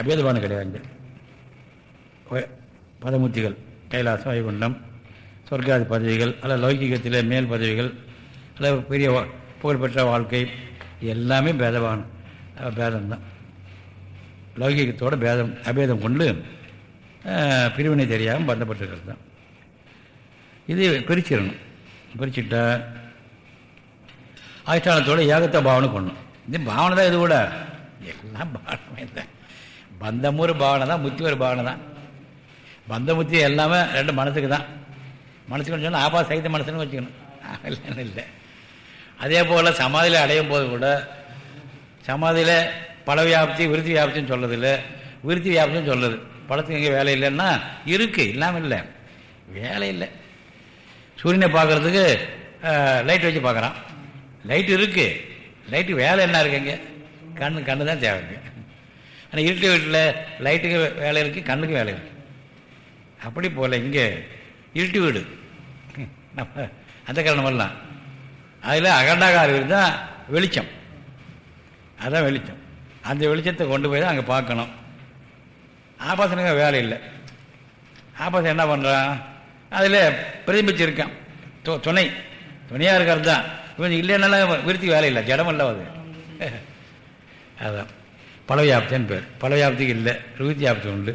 அபேதபானம் கிடையாது. பதமுத்திகள் கைலாசம் வைகுண்டம் சொர்க்காதி பதவிகள் அல்ல லௌகிகத்தில் மேல் பதவிகள் அல்ல பெரிய புகழ்பெற்ற வாழ்க்கை எல்லாமே பேதவானம் பேதம்தான். லௌகிகத்தோட பேதம் அபேதம் கொண்டு பிரிவினை தெரியாமல் பந்தப்பட்டிருக்கிறது தான் இது பிரிச்சிடணும். பிரிச்சுட்டா அதிஷ்டானத்தோட ஏகத்தை பாவனை பண்ணணும் இது பாவனை தான் இது கூட. எல்லாம் பாவனமே தான் பந்தமும் ஒரு பாவனை தான் முத்தி ஒரு பாவனை தான் பந்த முத்தி எல்லாமே ரெண்டு மனசுக்கு தான் மனசுக்கு சொன்னால் ஆபா சகித மனசுன்னு வச்சுக்கணும். இல்லைன்னு இல்லை அதே போல் சமாதியில் அடையும் போது கூட சமாதியில் பல வியாப்தி விருத்தி வியாப்தின்னு இல்லை விருத்தி வியாப்தின்னு சொல்லுது. பழத்துக்கு எங்கே வேலை இல்லைன்னா இருக்குது இல்லாமல் இல்லை. வேலை இல்லை. சூரியனை பார்க்குறதுக்கு லைட் வச்சு பார்க்குறான். லைட் இருக்குது லைட்டு வேலை என்ன இருக்குங்க கண்ணு கண்ணு தான் தேவைங்க ஆனால் இருட்டு வீட்டில் லைட்டுக்கு வேலை இருக்குது கண்ணுக்கு வேலை இருக்குது அப்படி போல் இங்கே இருட்டு வீடு. நம்ம அந்த காரணமெல்லாம் அதில் அகண்டாகார வீடு தான் வெளிச்சம். அதுதான் வெளிச்சம். அந்த வெளிச்சத்தை கொண்டு போய் தான் அங்கே பார்க்கணும். ஆபாசனுக்கு வேலை இல்லை. ஆபாசம் என்ன பண்ணுறான் அதில் பிரதிபிச்சிருக்கான் துணை. துணையாக இருக்கிறது தான். இவன் இல்லைன்னாலும் விருத்தி வேலை இல்லை. ஜடம் இல்லை அது. அதுதான் பலவியாப்தின்னு பேர். பலவியாப்திக்கு இல்லை. ருவித்தி யாப்தி உண்டு.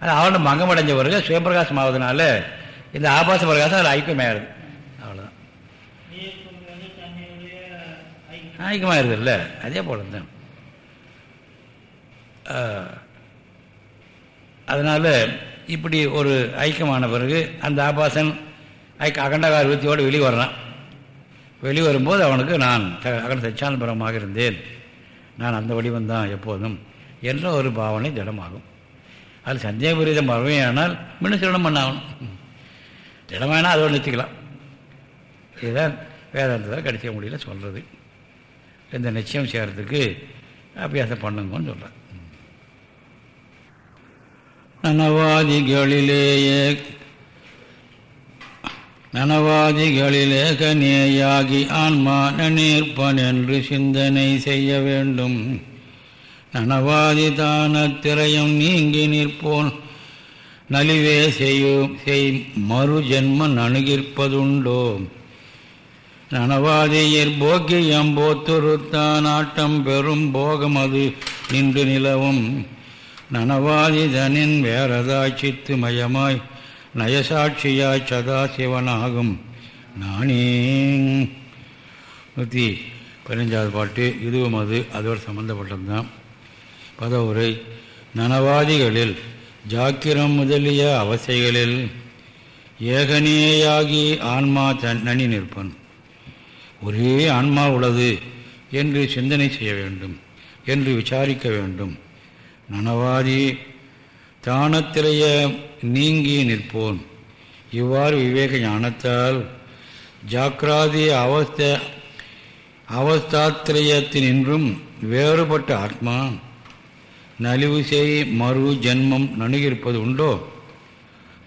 ஆனால் அவனோட மங்கமடைஞ்ச பிறகு சுயம்பிரகாசம் ஆகுதுனால இந்த ஆபாச பிரகாசம் அதில் ஐக்கியமாயிருது. அவ்வளோதான் ஐக்கியமாயிருது இல்லை அதே போல தான் அதனால் இப்படி ஒரு ஐக்கியமான பிறகு அந்த ஆபாசன் ஐக்க அகண்டகார விருத்தியோடு வெளியே வெளிவரும்போது அவனுக்கு நான் அகண்ட சச்சானபுரமாக இருந்தேன். நான் அந்த வடிவம் தான் எப்போதும். என்ற ஒரு பாவனை திடமாகும். அது சந்தேக விரீதம் வறுமையானால் மின்ன சிரணம் பண்ணாகணும். திடமானால் அதோடு நிறுத்திக்கலாம் இதுதான் வேதாந்தத்தில் கடைசிய முடியல சொல்கிறது இந்த நிச்சயம் செய்கிறதுக்கு அபியாசம் பண்ணுங்கன்னு சொல்கிறேன் நனவாதிகளிலேயே நனவாதிகளிலே கனேயாகி ஆன்மா நனீர்ப்பன் என்று சிந்தனை செய்ய வேண்டும். நனவாதி தானத்திரையும் நீங்கி நிற்போன். நலிவே செய்யும் செய் மறு ஜென்மன் அணுகிற்பதுண்டோ நனவாதியர் போக்கியம் போத்துருத்தான் ஆட்டம் பெரும் போகம் அது நின்று நிலவும். நனவாதிதனின் வேறதாய் சித்து மயமாய் நயசாட்சியாய் சதாசிவனாகும். நானே. நூற்றி பதினஞ்சாவது பாட்டு இதுவும் அது அதோடு சம்மந்தப்பட்டது தான். பதவுரை நனவாதிகளில் ஜாக்கிரம் முதலிய அவசைகளில் ஏகனேயாகி ஆன்மா தன் நனி நிற்பன். ஒரே ஆன்மா உள்ளது என்று சிந்தனை செய்ய வேண்டும் என்று விசாரிக்க வேண்டும். நனவாதி தானத்திலேயே நீங்கி நிற்போன் இவ்வாறு விவேக ஞானத்தால் ஜாக்கிராதி அவஸ்த அவஸ்தாத்திரயத்தினின்றும் வேறுபட்ட ஆத்மா நலிவு செய் மறு ஜென்மம் நணுகியிருப்பது உண்டோ?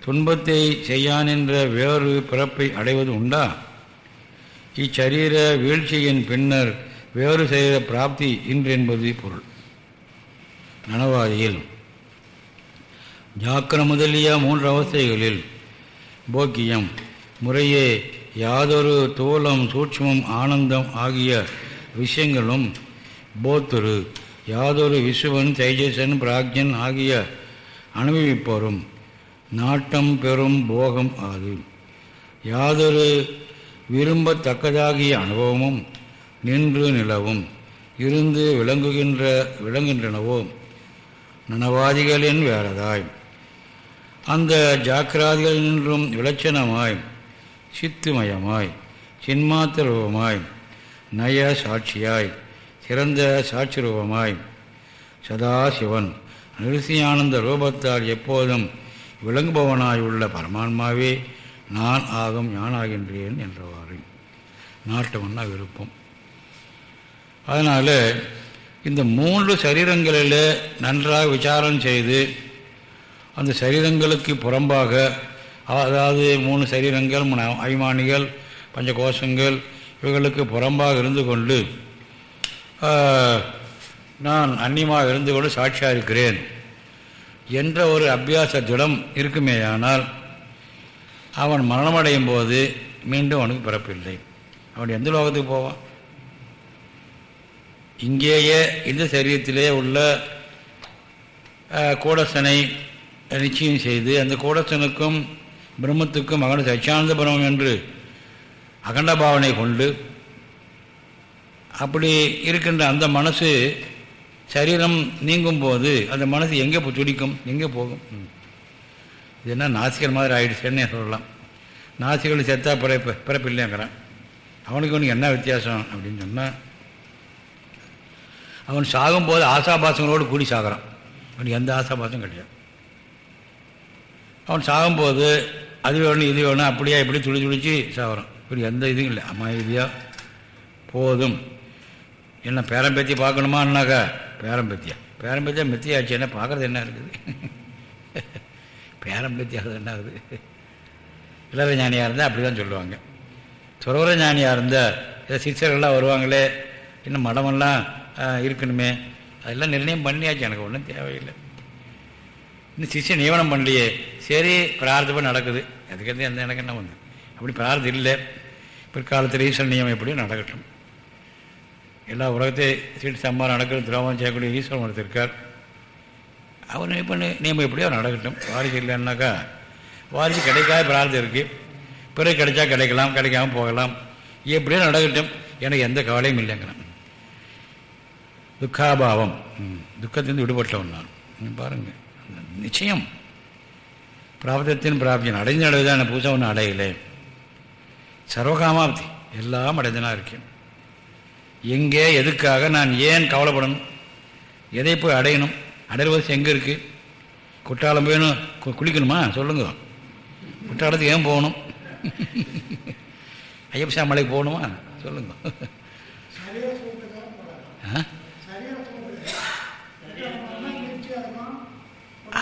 துன்பத்தை செய்யான் என்ற வேறு பிறப்பை அடைவது உண்டா? இச்சரீர வீழ்ச்சியின் பின்னர் வேறு செய்த பிராப்தி இன்றென்பது பொருள். நனவாதியில் ஜாக்கிர முதலிய மூன்று அவஸ்தைகளில் போக்கியம். முறையே யாதொரு தோலம் சூட்சமம் ஆனந்தம் ஆகிய விஷயங்களும் போத்துரு. யாதொரு விசுவன் தைஜசன் பிராக்யன் ஆகிய அனுபவிப்போரும் நாட்டம் பெறும் போகம் ஆது யாதொரு விரும்பத்தக்கதாகிய அனுபவமும் நின்று நிலவும் இருந்து விளங்குகின்ற விளங்குகின்றனவோ? நனவாதிகளின் வேறதாய். அந்த ஜாக்கிராதிகள் நின்றும் விளச்சனமாய் சித்துமயமாய் சின்மாத்திர ரூபமாய் நய சாட்சியாய் சிறந்த சாட்சி ரூபமாய் சதாசிவன் நிருசியானந்த ரூபத்தால் எப்போதும் விளங்குபவனாயுள்ள பரமான்மாவே நான் ஆகும் ஞானாகின்றேன் என்றவாறு. நாட்டவன்னா விருப்பம். அதனால் இந்த மூன்று சரீரங்களில் நன்றாக விசாரம் செய்து அந்த சரீரங்களுக்கு புறம்பாக அதாவது மூணு சரீரங்கள் மூணு அபிமானிகள் பஞ்சகோஷங்கள் இவைகளுக்கு புறம்பாக இருந்து கொண்டு நான் அந்நியமாக இருந்து கொண்டு சாட்சியாக இருக்கிறேன் என்ற ஒரு அபியாச திடம் இருக்குமேயானால் அவன் மரணமடையும் போது மீண்டும் அவனுக்கு பிறப்பில்லை. அவன் எந்த லோகத்துக்கு போவான்? இங்கேயே இந்த சரீரத்திலே உள்ள கூடசனை நிச்சயம் செய்து அந்த கூடத்தனுக்கும் பிரம்மத்துக்கும் அகண்ட சச்சானந்த பிரம்மம் என்று அகண்ட பாவனை கொண்டு அப்படி இருக்கின்ற அந்த மனசு சரீரம் நீங்கும் போது அந்த மனசு எங்கே துடிக்கும்? எங்கே போகும்? இது என்ன நாசிகர் மாதிரி ஆகிடுச்சுன்னு சொல்லலாம். நாசிகள் செத்தா பிறப்பு பிறப்பில்லைங்கிறான். அவனுக்கு அவனுக்கு என்ன வித்தியாசம் அப்படின்னு சொன்னால் அவன் சாகும்போது ஆசாபாசங்களோடு கூடி சாகிறான். அவனுக்கு எந்த ஆசாபாசம் கிடையாது. அவன் சாகும்போது அது வேணும் இது வேணும் அப்படியா இப்படி துளி துளிச்சு சாகுறான். இப்படி எந்த இதுவும் இல்லை. அம்மா இதுயா போதும். என்ன பேரம்பேத்தி பார்க்கணுமான்னாக்கா பேரம்பேத்தியா? பேரம்பேத்தியா மெத்தியாச்சு. என்ன பார்க்குறது என்ன இருக்குது? பேரம்பேத்தியாக என்ன ஆகுது? இளவ ஞானியாக இருந்தால் அப்படி தான் சொல்லுவாங்க. துறவர ஞானியாக இருந்தால் ஏதோ சிஷ்யர்கள்லாம் வருவாங்களே இன்னும் மடமெல்லாம் இருக்கணுமே. அதெல்லாம் நிர்ணயம் பண்ணியாச்சு. எனக்கு ஒன்றும் தேவையில்லை. இன்னும் சிஷ்ய நியமனம் பண்ணலையே. சரி பிரார்த்தம் நடக்குது. அதுக்கு எந்த எனக்கு என்ன வந்து அப்படி பிரார்த்தம் இல்லை. பிற்காலத்தில் ஈஸ்வரன் நியமம் எப்படியும் நடக்கட்டும். எல்லா உலகத்தை சீட்டு சம்பாரம் நடக்கிறது துரோகம் செய்யக்கூடிய ஈஸ்வரன் ஒருத்தர் இருக்கார். அவர் இப்போ நியமம் எப்படியோ நடக்கட்டும். வாரிசு இல்லைன்னாக்கா வாரிசு கிடைக்காத பிரார்த்தம் இருக்குது பிறகு கிடைச்சா கிடைக்கலாம் கிடைக்காம போகலாம். எப்படியோ நடக்கட்டும். எனக்கு எந்த கவலையும் இல்லைங்கிறான். துக்காபாவம். துக்கத்திலிருந்து விடுபட்டவன் நான். பாருங்கள் நிச்சயம். பிராப்தத்தின் பிராப்தியன் அடைஞ்ச அடைவுதான் புதுசாக ஒன்றும் அடையலை. சர்வகாமாப்தி எல்லாம் அடைஞ்சனாக இருக்கேன். எங்கே எதுக்காக நான் ஏன் கவலைப்படணும்? எதை போய் அடையணும்? அடைவது எங்கே இருக்குது குற்றாலம் வேணும் குளிக்கணுமா? சொல்லுங்க. குற்றாலத்துக்கு ஏன் போகணும்? ஐயப்பசா மலைக்கு போகணுமா? சொல்லுங்க.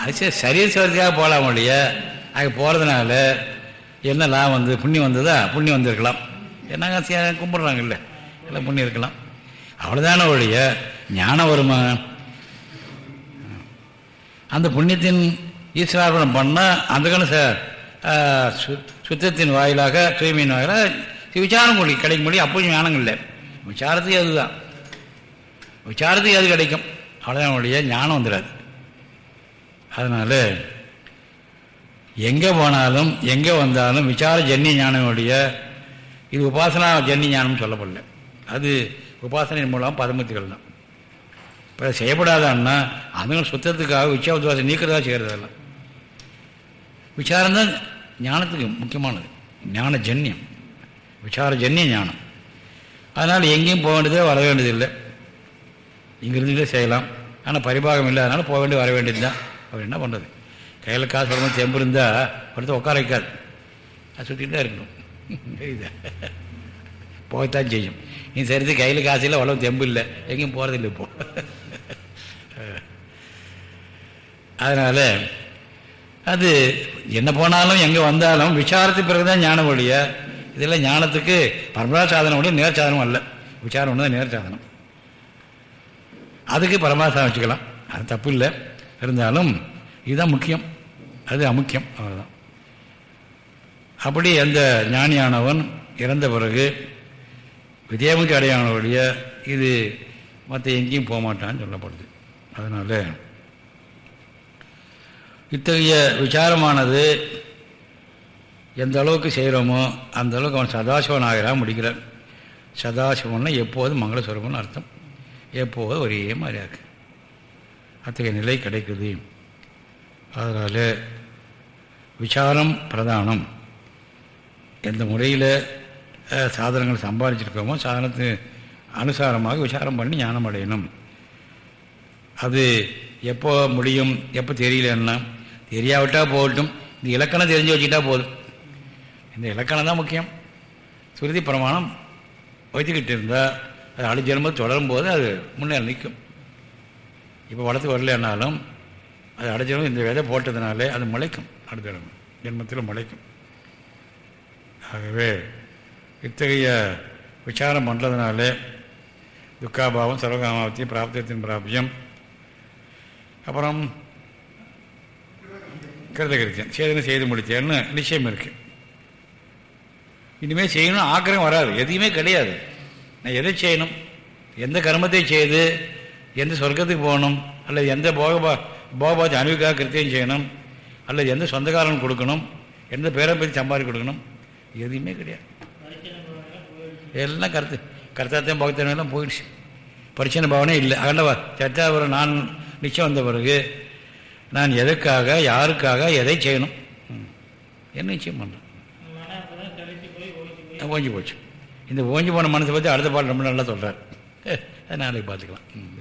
அது சரீர சோதனையாக போகலாம் இல்லையா? அங்கே போகிறதுனால என்ன லாபம் வந்து புண்ணியம் வந்ததா? புண்ணியம் வந்திருக்கலாம். என்ன கும்பிட்றாங்கல்ல. எல்லாம் புண்ணியம் இருக்கலாம். அவ்வளோதான ஒழிய ஞானம் வருமா? அந்த புண்ணியத்தின் ஈஸ்வரார்ப்பணம் பண்ணால் அந்த கணம் சார் சுத்தத்தின் வாயிலாக தூய்மையின் வாயிலாக விசாரம் மொழி கிடைக்க முடியும் அப்போயும் ஞானம் இல்லை. விசாரத்துக்கு அதுதான் விசாரத்துக்கு அது கிடைக்கும்? அவ்வளோதான் ஒழிய ஞானம் வந்துடாது. அதனால் எங்கே போனாலும் எங்கே வந்தாலும் விசார ஜன்னி ஞானமுடைய இது உபாசனா ஜன்னி ஞானம் சொல்லப்படல. அது உபாசனை மூலம் பதமத்துகள் தான். இப்போ செய்யப்படாதான்னா அதுங்க சுத்தத்துக்காக விச்சாவதுவாசம் நீக்கிறதா செய்கிறதெல்லாம் விசாரம் தான் ஞானத்துக்கு முக்கியமானது. ஞான ஜன்யம். விசார ஜன்ய ஞானம். அதனால் எங்கேயும் போக வேண்டியதே வர வேண்டியதில்லை. இங்கிருந்துட்டே செய்யலாம். ஆனால் பரிபாகம் இல்லாதனால போக வேண்டிய வர வேண்டியது தான். அவர் என்ன பண்ணுறது கையில் காசு வரணும் தெம்பு இருந்தால் ஒருத்தர் உட்கார வைக்காது. அது சுற்றிட்டு தான் இருக்கணும். தெரியுதா போகத்தான் செய்யும். நீ சரிது கையில் காசு இல்லை உடம்பு தெம்பு இல்லை. எங்கேயும் போகிறதில்லை இப்போ. அதனால் அது என்ன போனாலும் எங்கே வந்தாலும் விசாரத்துக்கு பிறகு தான் ஞானம் ஒழிய இதெல்லாம் ஞானத்துக்கு பரம்பரா சாதனம் ஒழிய நேர் சாதனம் அல்ல. விசாரம் ஒன்று தான் நேர் சாதனம் அதுக்கு பரமாசாதம் வச்சுக்கலாம். அது தப்பு இல்லை. இருந்தாலும் இதுதான் முக்கியம். அது அமுக்கியம் அவ்வளோதான் அப்படி அந்த ஞானியானவன் இறந்த பிறகு விஜயமுக்கு அடையானவருடைய இது மற்ற எங்கேயும் போக மாட்டான்னு சொல்லப்படுது. அதனால் இத்தகைய விசாரமானது எந்த அளவுக்கு செய்கிறோமோ அந்த அளவுக்கு அவன் சதாசிவன் ஆகிறான் முடிக்கிறான் சதாசிவன்னா எப்போதும் மங்களஸ்வரம்னு அர்த்தம். எப்போதும் ஒரே மாதிரியாக இருக்கு. அத்தகைய நிலை கிடைக்குது. அதனால் விசாரம் பிரதானம். எந்த முறையில் சாதனங்கள் சம்பாதிச்சிருக்கோமோ சாதனத்து அனுசாரமாக விசாரம் பண்ணி ஞானம் அடையணும். அது எப்போ முடியும் எப்போ தெரியலன்னா தெரியாவிட்டால் போகட்டும் இந்த இலக்கணம் தெரிஞ்சு வச்சுக்கிட்டா போதும். இந்த இலக்கணம் தான் முக்கியம். சுருதி பிரமாணம் வைத்துக்கிட்டு இருந்தால் அது அழு தொடரும் போது அது முன்னேறி நிற்கும். இப்போ வளர்த்து வரலன்னாலும் அது அடைஞ்சாலும் இந்த விதை போட்டதுனாலே அது முளைக்கும் அடுத்த ஜென்மத்தில் முளைக்கும். ஆகவே இத்தகைய விசாரம் பண்ணுறதுனாலே துக்காபாவம் சர்வகாமாவத்தியம் பிராப்தத்தின் பிராபியம் அப்புறம் கிருதகிருத்தியன் சேதனை செய்து முடித்தேன்னு நிச்சயம் இருக்கு. இனிமேல் செய்யணும் ஆக்கிரம் வராது. எதையுமே கிடையாது. நான் எதை செய்யணும்? எந்த கர்மத்தை செய்து எந்த சொர்க்கத்துக்கு போகணும்? அல்லது எந்த போக பாபாஜி அணுவிக்காக கிருத்தியம் செய்யணும். அல்லது எந்த சொந்தக்காரன் கொடுக்கணும் எந்த பேரை பற்றி சம்பாதி கொடுக்கணும் எதுவுமே கிடையாது. எல்லாம் கருத்து. கருத்தாத்தையும் பகுத்தனையும் எல்லாம் போயிடுச்சு. பரிச்சனை பாவனே இல்லை. அகண்டவா சட்டா நான் நிச்சயம் வந்த பிறகு நான் எதுக்காக யாருக்காக எதை செய்யணும்? ம். என்ன நிச்சயம் பண்ணுறேன் ஓஞ்சி போச்சு. இந்த ஓஞ்சி போன மனசை பற்றி அடுத்த பாட்டு ரொம்ப நல்லா சொல்கிறார் அதை நாளைக்கு பார்த்துக்கலாம். ம்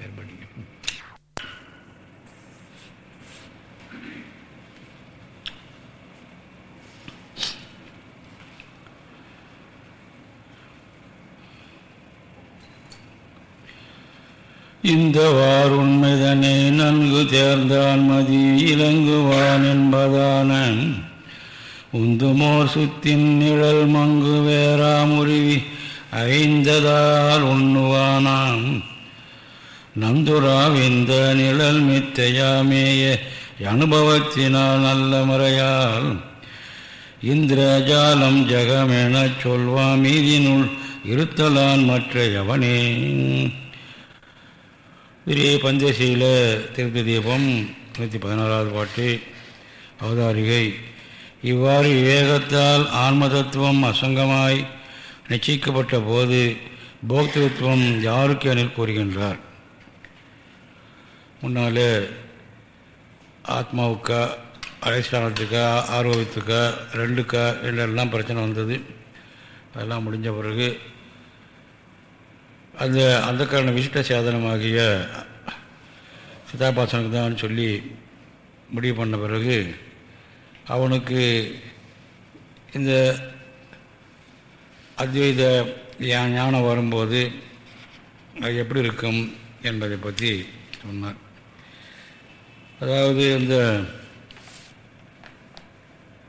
இந்த வார் இந்த வாருண்மைதனை நன்கு தேர்ந்தான் மதி இலங்குவான் என்பதான உந்துமோர் சுத்தின் நிழல் மங்கு வேறாமுருவி ஐந்ததால் உண்ணுவானாம். நந்துராவிந்த நிழல் மித்தையாமேய அனுபவத்தினால் நல்ல முறையால் இந்திரஜாலம் ஜகமெனச் சொல்வாம் மீதினுள் இருத்தலான் மற்ற எவனே திரு பஞ்சசீல திருப்தி தீபம் நூற்றி பதினாறாவது பாட்டு அவதாரிகை. இவ்வாறு விவேகத்தால் ஆன்மதத்துவம் அசங்கமாய் நிச்சயிக்கப்பட்ட போது போக்திருத்துவம் யாருக்கு எனில் கூறுகின்றார். முன்னாலே ஆத்மாவுக்கா அதிஷ்டானத்துக்கா ஆரோக்கியத்துக்கா ரெண்டுக்கா என்றெல்லாம் பிரச்சனை வந்தது. அதெல்லாம் முடிஞ்ச பிறகு அந்த அந்த காரண விசிட்ட சாதனமாகிய சிதாபாசனுக்கு தான் சொல்லி முடிவு பண்ண பிறகு அவனுக்கு இந்த அத்வைத ஞானம் வரும்போது அது எப்படி இருக்கும் என்பதை பற்றி சொன்னார். அதாவது இந்த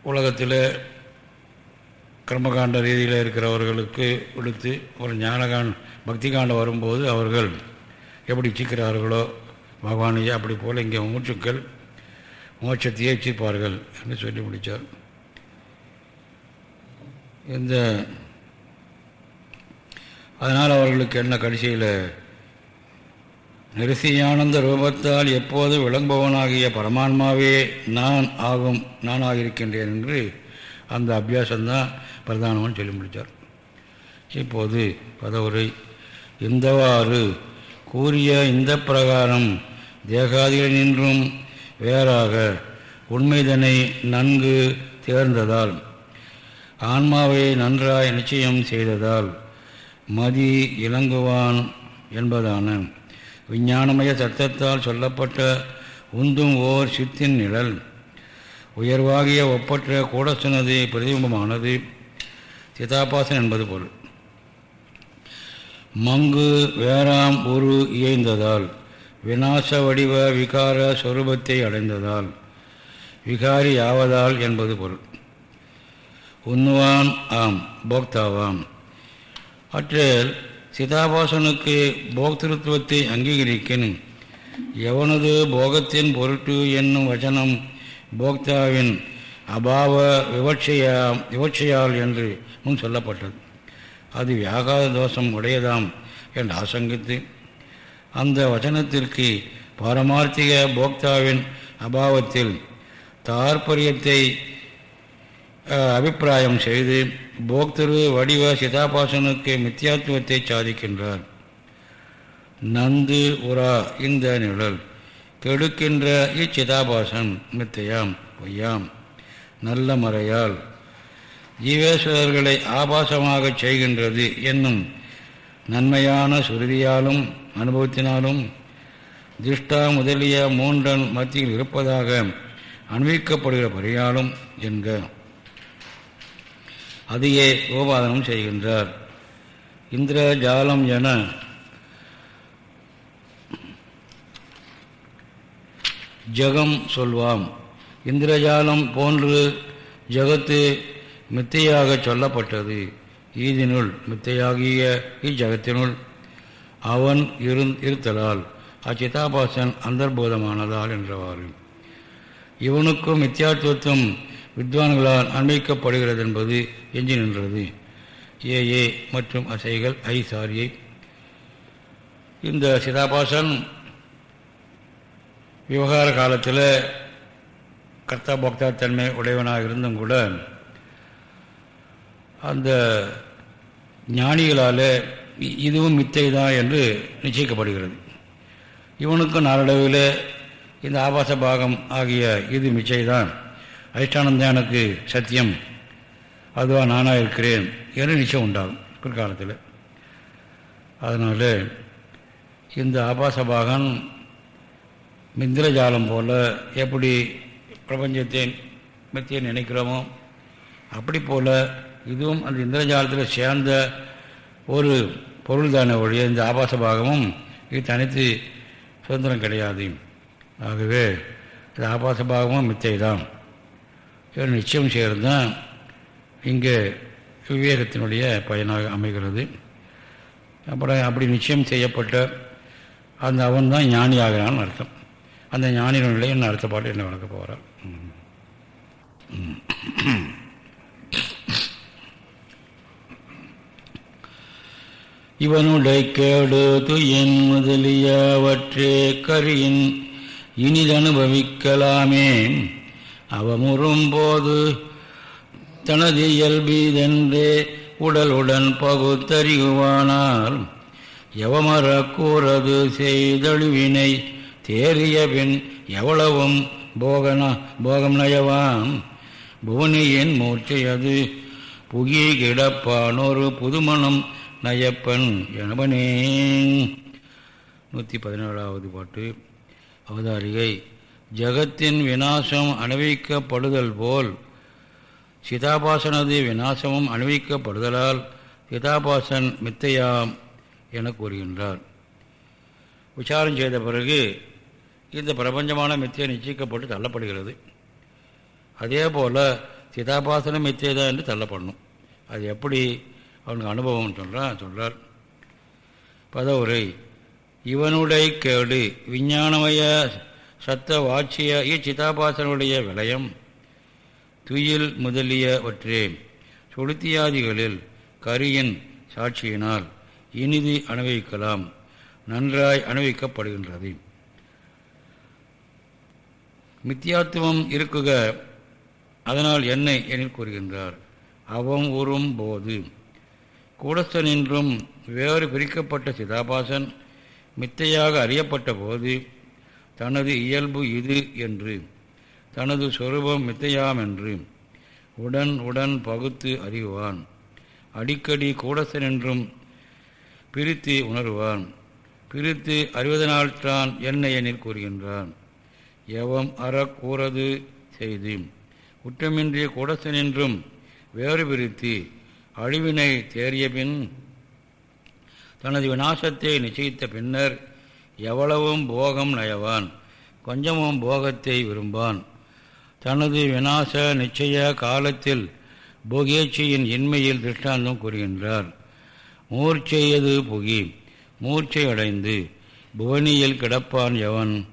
உலகத்தில் கர்மகாண்ட ரீதியில் இருக்கிறவர்களுக்கு விடுத்து ஒரு ஞானகான் பக்தி காண்டம் வரும்போது அவர்கள் எப்படி இச்சிக்கிறார்களோ பகவானையே அப்படி போல் இங்கே மூச்சுக்கள் மோட்சத்தையே இச்சிப்பார்கள் என்று சொல்லி முடித்தார் இந்த அதனால் அவர்களுக்கு என்ன கடைசியில் நெரிசியானந்த ரூபத்தால் எப்போது விளங்குபவனாகிய பரமான்மாவே நான் ஆகும் நான் ஆகியிருக்கின்றேன் என்று அந்த அபியாசம்தான் பிரதானம்னு சொல்லி முடித்தார் இப்போது பதவுரை இந்தவாறு கூறிய இந்த பிரகாரம் தேகாதிகளினின்றும் வேறாக உண்மைதனை நன்கு தேர்ந்ததால் ஆன்மாவை நன்றாய் நிச்சயம் செய்ததால் மதி இலங்குவான் என்பதான விஞ்ஞானமய சத்தத்தால் சொல்லப்பட்ட உந்தும் ஓர் சித்தின் நிழல். உயர்வாகிய ஒப்பற்ற கூடசனது பிரதிபிம்பமானது சிதாபாசன் என்பது பொருள். மங்கு வேறாம் உரு இயைந்ததால் விநாச வடிவ விகார சொரூபத்தை அடைந்ததால் விகாரி ஆவதால் என்பது பொருள். உண்ணுவான் ஆம் போக்தாவாம். அற்றில் சிதாபாசனுக்கு போக்திருத்துவத்தை அங்கீகரிக்கின் எவனது போகத்தின் பொருட்டு என்னும் வச்சனம் போக்தாவின் அபாவ விவட்சையா விவட்சையால் என்று முன் சொல்லப்பட்டது. அது வியாகாத தோஷம் உடையதாம் என்று ஆசங்கித்து அந்த வச்சனத்திற்கு பாரமார்த்திக போக்தாவின் அபாவத்தில் தாற்பரியத்தை அபிப்பிராயம் செய்து போக்திரு வடிவ சிதாபாசனுக்கு மித்தியாத்துவத்தை சாதிக்கின்றார். நந்து உரா இந்த நிழல் கெடுக்கின்ற இச்சிதாபாசன் மித்தையாம் பொய்யாம். நல்ல மறையால் ஜீவேஸ்வரர்களை ஆபாசமாகச் செய்கின்றது என்னும் நன்மையான சுருதியாலும் அனுபவத்தினாலும் திஷ்டா முதலிய மூன்றன் மத்தியில் இருப்பதாக அனுபவிக்கப்படுகிற பரியாலும் என்க. அதையே கோபாதனம் செய்கின்றார். இந்திர ஜாலம் என ஜகம் சொல்வாம். இந்திரஜாலம் போன்று ஜகத்து மித்தையாக சொல்லப்பட்டது. ஈதினுள் மித்தையாகிய இஜகத்தினுள் அவன் இருந் இருத்தலால் அச்சிதாபாசன் அந்தர்போதமானதால் என்றவாறு. இவனுக்கும் மித்தியாத்துவத்தும் வித்வான்களால் அன்பிக்கப்படுகிறது என்பது எஞ்சி நின்றது. ஏ ஏ மற்றும் அசைகள் ஐ சாரியை. இந்த சிதாபாசன் விவகார காலத்தில் கர்த்தா போக்தா தன்மை உடையவனாக இருந்தும் கூட அந்த ஞானிகளால் இதுவும் மித்தை தான் என்று நிச்சயிக்கப்படுகிறது. இவனுக்கும் நாளடைவில் இந்த ஆபாச பாகம் ஆகிய இது மிச்சை தான் அதிஷ்டானந்தான் எனக்கு சத்தியம். அதுவாக நானாக இருக்கிறேன் என்று நிச்சயம் உண்டாகும் பிற்காலத்தில். அதனால் இந்த ஆபாச பாகன் மிந்திரஜாலம் போல் எப்படி பிரபஞ்சத்தை மெத்தியை நினைக்கிறோமோ அப்படி போல் இதுவும் அந்த இந்திரஜாலத்தில் சேர்ந்த ஒரு பொருள் தானே ஒழிய இந்த ஆபாச பாகமும் இது தனித்து சுதந்திரம் கிடையாது. ஆகவே இந்த ஆபாச பாகமும் மித்தை தான் நிச்சயம் செய்கிறது தான் இங்கே விவேகத்தினுடைய பயனாக அமைகிறது. அப்புறம் அப்படி நிச்சயம் செய்யப்பட்ட அந்த அவன் தான் ஞானி ஆகிறான்னு அர்த்தம். அந்த ஞானியினுடைய என்ன அடுத்த பாட்டு என்ன வளர்க்க போகிறான் இவனுடைய கேடு துயன் முதலியவற்றே கரியின் இனிதனுபவிக்கலாமே அவமுறும் போது தனது இயல்பீதென்றே உடலுடன் பகுத்தறிவானால் எவமர கூறது செய்தழுவினை தேறிய பின் எவ்வளவும் போகன போகம் நயவாம் புவனியின் மூச்சையது புகி கிடப்பான் ஒரு புதுமணம் நயப்பன் எனவனே. நூற்றி பதினேழாவது பாட்டு. அவதாரிகை. ஜகத்தின் விநாசம் அணிவிக்கப்படுதல் போல் சிதாபாசனது விநாசமும் அணிவிக்கப்படுதலால் சிதாபாசன் மித்தையாம் என கூறுகின்றார். விசாரம் செய்த பிறகு இந்த பிரபஞ்சமான மித்தியை நிச்சயிக்கப்பட்டு தள்ளப்படுகிறது. அதே போல் சிதாபாசனம் மித்தியதான் என்று தள்ளப்படணும். அது எப்படி? அவனுக்கு அனுபவம் சொல்கிறான் சொல்கிறார் பதவுரை இவனுடைய கேடு விஞ்ஞானமய சத்த வாட்சிய இச்சிதாபாசனுடைய விளயம் துயில் முதலியவற்றே சுளுத்தியாதிகளில் கரியின் சாட்சியினால் இனிது அனுபவிக்கலாம் நன்றாய் அனுபவிக்கப்படுகின்றது. மித்தியாத்துவம் இருக்குக அதனால் என்னை எனில் கூறுகின்றார். அவம் உறும் போது கூடஸ்தனின்றும் வேறு பிரிக்கப்பட்ட சிதாபாசன் மித்தையாக அறியப்பட்ட போது தனது இயல்பு இது என்று தனது சொரூபம் மித்தையாம் என்று உடன் உடன் பகுத்து அறிவான். அடிக்கடி கூடஸ்தனென்றும் பிரித்து உணர்வான். பிரித்து அறிவதனால்தான் என்ன எனில் கூறுகின்றான். எவம் அற கூறது செய்து குற்றமின்றிய கூடஸ்தனென்றும் வேறு பிரித்து அழிவினை தேறிய பின் தனது விநாசத்தை நிச்சயித்த பின்னர் எவ்வளவும் போகம் நயவான் கொஞ்சமும் போகத்தை விரும்பான். தனது விநாச நிச்சய காலத்தில் புகேச்சியின் இன்மையில் திருஷ்டாந்தம் கூறுகின்றார். மூர்ச்சையது புகி மூர்ச்சை அடைந்து புவனியில் கிடப்பான் எவன்?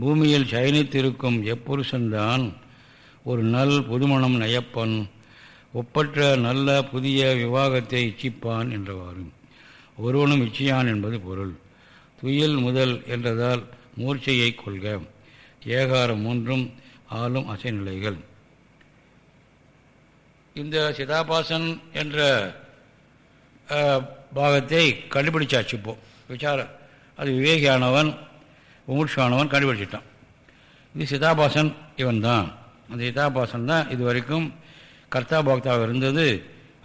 பூமியில் சயனித்திருக்கும் எப்புருஷன்தான்? ஒரு நல் புதுமணம் நயப்பன் ஒப்பற்ற நல்ல புதிய விவாகத்தை இச்சிப்பான் என்றவாறு. ஒருவனும் இச்சியான் என்பது பொருள். துயில் முதல் என்றதால் மூர்ச்சையை கொள்க. ஏகாரம் மூன்றும் ஆளும் அசைநிலைகள். இந்த சிதாபாசன் என்ற பாகத்தை கண்டுபிடிச்சாச்சு இப்போ விசாரம் அது விவேகியானவன் உமுட்சானவன் கண்டுபிடிச்சிட்டான். இது சிதாபாசன் இவன் தான் அந்த சிதாபாசன் தான் இது வரைக்கும் கர்த்தா போக்தாவாக இருந்தது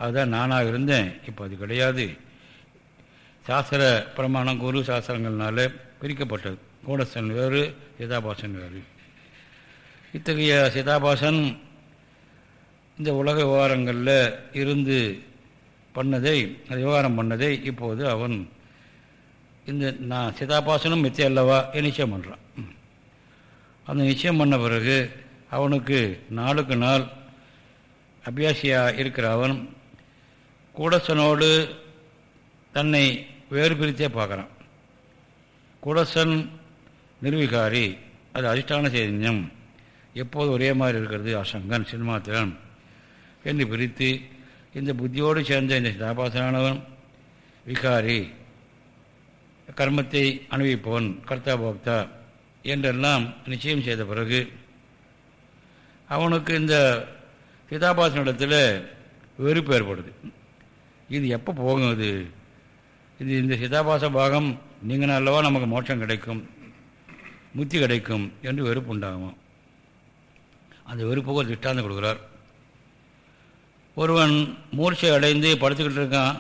அதுதான் நானாக இருந்தேன். இப்போ அது கிடையாது. சாஸ்திர பிரமாணம் குரு சாஸ்திரங்கள்னால பிரிக்கப்பட்டது. கூடசன் வேறு சீதாபாசன் வேறு. இத்தகைய சீதாபாசன் இந்த உலக விவகாரங்களில் இருந்து பண்ணதை விவகாரம் பண்ணதை இப்போது அவன் இந்த நான் சிதாபாசனும் மித்திய அல்லவா? நிச்சயம் பண்ணுறான் அந்த நிச்சயம் பண்ண பிறகு அவனுக்கு நாளுக்கு நாள் அபியாசியாக இருக்கிற அவன் கூடசனோடு தன்னை வேறு பிரித்தே பார்க்குறான். கூடசன் நிர்விகாரி அது அதிஷ்டான சைதன்யம். எப்போது ஒரே மாதிரி இருக்கிறது அசங்கன் சினிமாத்திரன் என்று பிரித்து இந்த புத்தியோடு சேர்ந்த இந்த சிதாபாசனானவன் விகாரி கர்மத்தை அனுபவிப்பவன் கர்த்தா போக்தா என்றெல்லாம் நிச்சயம் செய்த பிறகு அவனுக்கு இந்த சிதாபாசனிடத்தில் வெறுப்பு ஏற்படுது. இது எப்போ போகும் இது இது இந்த சிதாபாச பாகம் நீங்கள் அல்லவா நமக்கு மோட்சம் கிடைக்கும் முத்தி கிடைக்கும் என்று வெறுப்பு உண்டாகும். அந்த வெறுப்புக்கு ஒரு திஷ்டாந்தம் கொடுக்குறார். ஒருவன் மூர்ச்சை அடைந்து படுத்துக்கிட்டு இருக்கான்.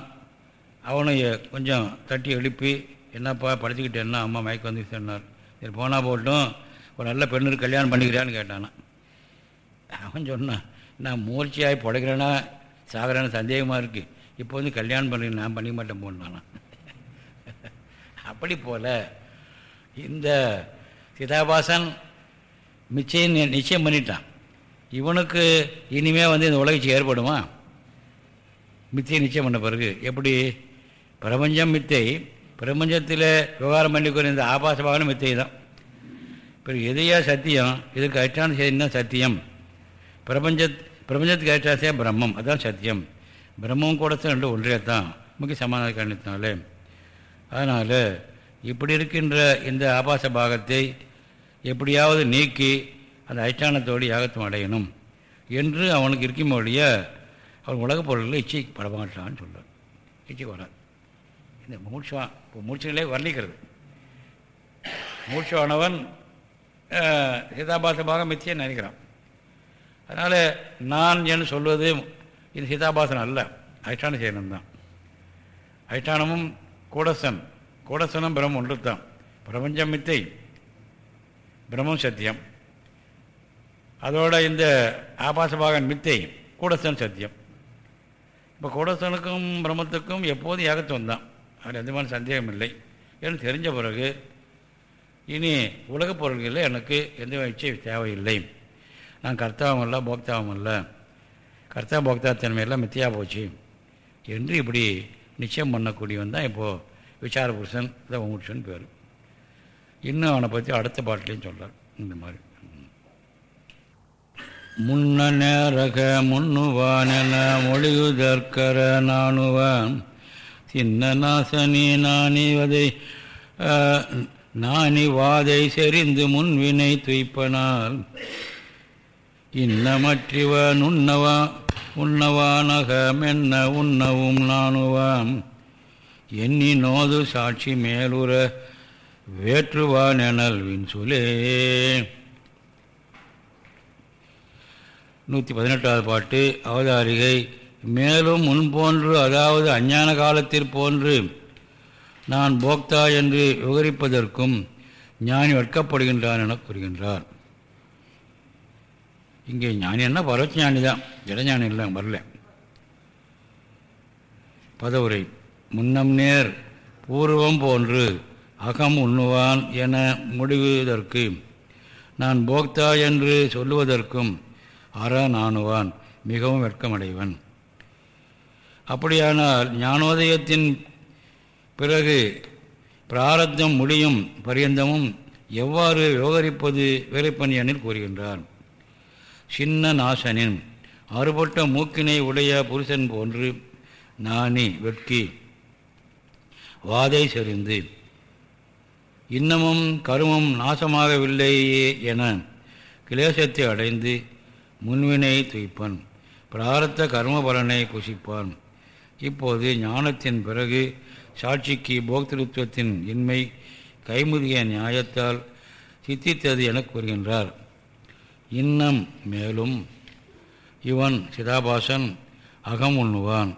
அவனை கொஞ்சம் தட்டி எழுப்பி என்னப்பா படுத்துக்கிட்டு என்ன? அம்மா மயக்க வந்து சொன்னார். சரி போனால் போட்டும். ஒரு நல்ல பெண்ணுக்கு கல்யாணம் பண்ணிக்கிறான்னு கேட்டானா. அவன் சொன்னான் நான் மூர்ச்சியாகி படுக்கிறேன்னா சாகிறேன்னு சந்தேகமாக இருக்குது இப்போ வந்து கல்யாணம் பண்ணி நான் பண்ணிக்க மாட்டேன் போனானா அப்படி போல் இந்த சிதாபாசன் நிச்சயம் நிச்சயம் பண்ணிட்டான். இவனுக்கு இனிமே வந்து இந்த உலகிச்சு ஏற்படுமா? மித்தியை நிச்சயம் பண்ண பிறகு. எப்படி? பிரபஞ்சம் மித்தை. பிரபஞ்சத்தில் விவகாரம் பண்ணிக்கிற இந்த ஆபாசமான மித்தை தான். இப்போ எதையா சத்தியம்? இதுக்கு அச்சான செய்தி சத்தியம்? பிரபஞ்ச பிரபஞ்சத்துக்கு அச்சாசே பிரம்மம். அதுதான் சத்தியம். பிரம்மம் கூட ரெண்டு ஒன்றே தான் முக்கிய சமாதான காரணத்தினாலே. அதனால் இப்படி இருக்கின்ற இந்த ஆபாச பாகத்தை எப்படியாவது நீக்கி அந்த அதிஷ்டானத்தோடு யாகத்தம் அடையணும் என்று அவனுக்கு இருக்கும் வழிய அவன் உலக பொருள்களை இச்சை படமாட்டான்னு சொல்கிறார் இச்சை வராது. இந்த மூர்ச்சா இப்போ மூச்சுகளே வர்ணிக்கிறது. மூச்சானவன் சீதாபாச பாகம் மித்தியை நினைக்கிறான். அதனால் நான் என்று சொல்வது இது சீதாபாசனம் அல்ல. அதிஷ்டான சேனம் தான் அதிஷ்டானமும் கூடசன். கூடசனம் பிரம்மம் ஒன்று தான் பிரபஞ்சம் மித்தை. பிரம்மம் சத்தியம். அதோட இந்த ஆபாசபாகன் மித்தை கூடசன் சத்தியம். இப்போ கூடசனுக்கும் பிரம்மத்துக்கும் எப்போதும் ஏகத்துவம் தான். அதில் எந்தமான சந்தேகம் இல்லை. என்று தெரிஞ்ச பிறகு இனி உலகப் பொருள்களில் எனக்கு எந்த இச்சை தேவையில்லை. நான் கர்த்தாவும் இல்லை போக்தாவும் இல்லை கர்த்தா போக்தா தன்மையெல்லாம் மித்தியா போச்சு. என்று இப்படி நிச்சயம் பண்ணக்கூடியவன் தான் இப்போது விசார புருஷன் இதை மூச்சுன்னு பேர். இன்னும் அவனை பற்றி அடுத்த பாட்டிலையும் சொல்கிறார் இந்த மாதிரி. முன்ன நேரக முன்னுவானென மொழியுதற்கர நாணுவான். சின்ன நாசனி நாணிவதை நாணிவாதை செறிந்து முன்வினை துய்ப்பனால் இன்னமற்றிவ நுண்ணவா உண்ணவானகமென்ன உண்ணவும் நானுவாம் எண்ணி நோது சாட்சி மேலுற வேற்றுவானெனல் வின்சுலே நூற்றி பதினெட்டாவது பாட்டு அவதாரிகை மேலும் முன்போன்று அதாவது அஞ்ஞான காலத்தில் போன்று நான் போக்தா என்று விவரிப்பதற்கும் ஞானி வெட்கப்படுகின்றான் என கூறுகின்றார். இங்கே ஞானின்னா என்ன? தான். ஜடஞானி இல்லை வரல. பதவுரை முன்னம் நேர் பூர்வம் போன்று அகம் உண்ணுவான் என முடிவதற்கு நான் போக்தா என்று சொல்லுவதற்கும் அற நாணுவான் மிகவும் வெட்கமடைவன். அப்படியானால் ஞானோதயத்தின் பிறகு பிராரத்தம் முடியும் பரியந்தமும் எவ்வாறு விவகரிப்பது வேலைப்பணியனில் கூறுகின்றார் சின்ன நாசனின் அறுபட்ட மூக்கினை உடைய புருஷன் போன்று நாணி வெட்கி வாதை செறிந்து இன்னமும் கருமம் நாசமாகவில்லையே என கிளேசத்தை அடைந்து முன்வினை துய்ப்பன். பிராரத்த கர்ம பலனை புசிப்பான் இப்போது ஞானத்தின் பிறகு சாட்சிக்கு போக்திருத்துவத்தின் இன்மை கைமுதிய நியாயத்தால் சித்தித்தது என கூறுகின்றார். இன்னம் மேலும். இவன் சிதாபாசன் அகம் உண்ணுவான்.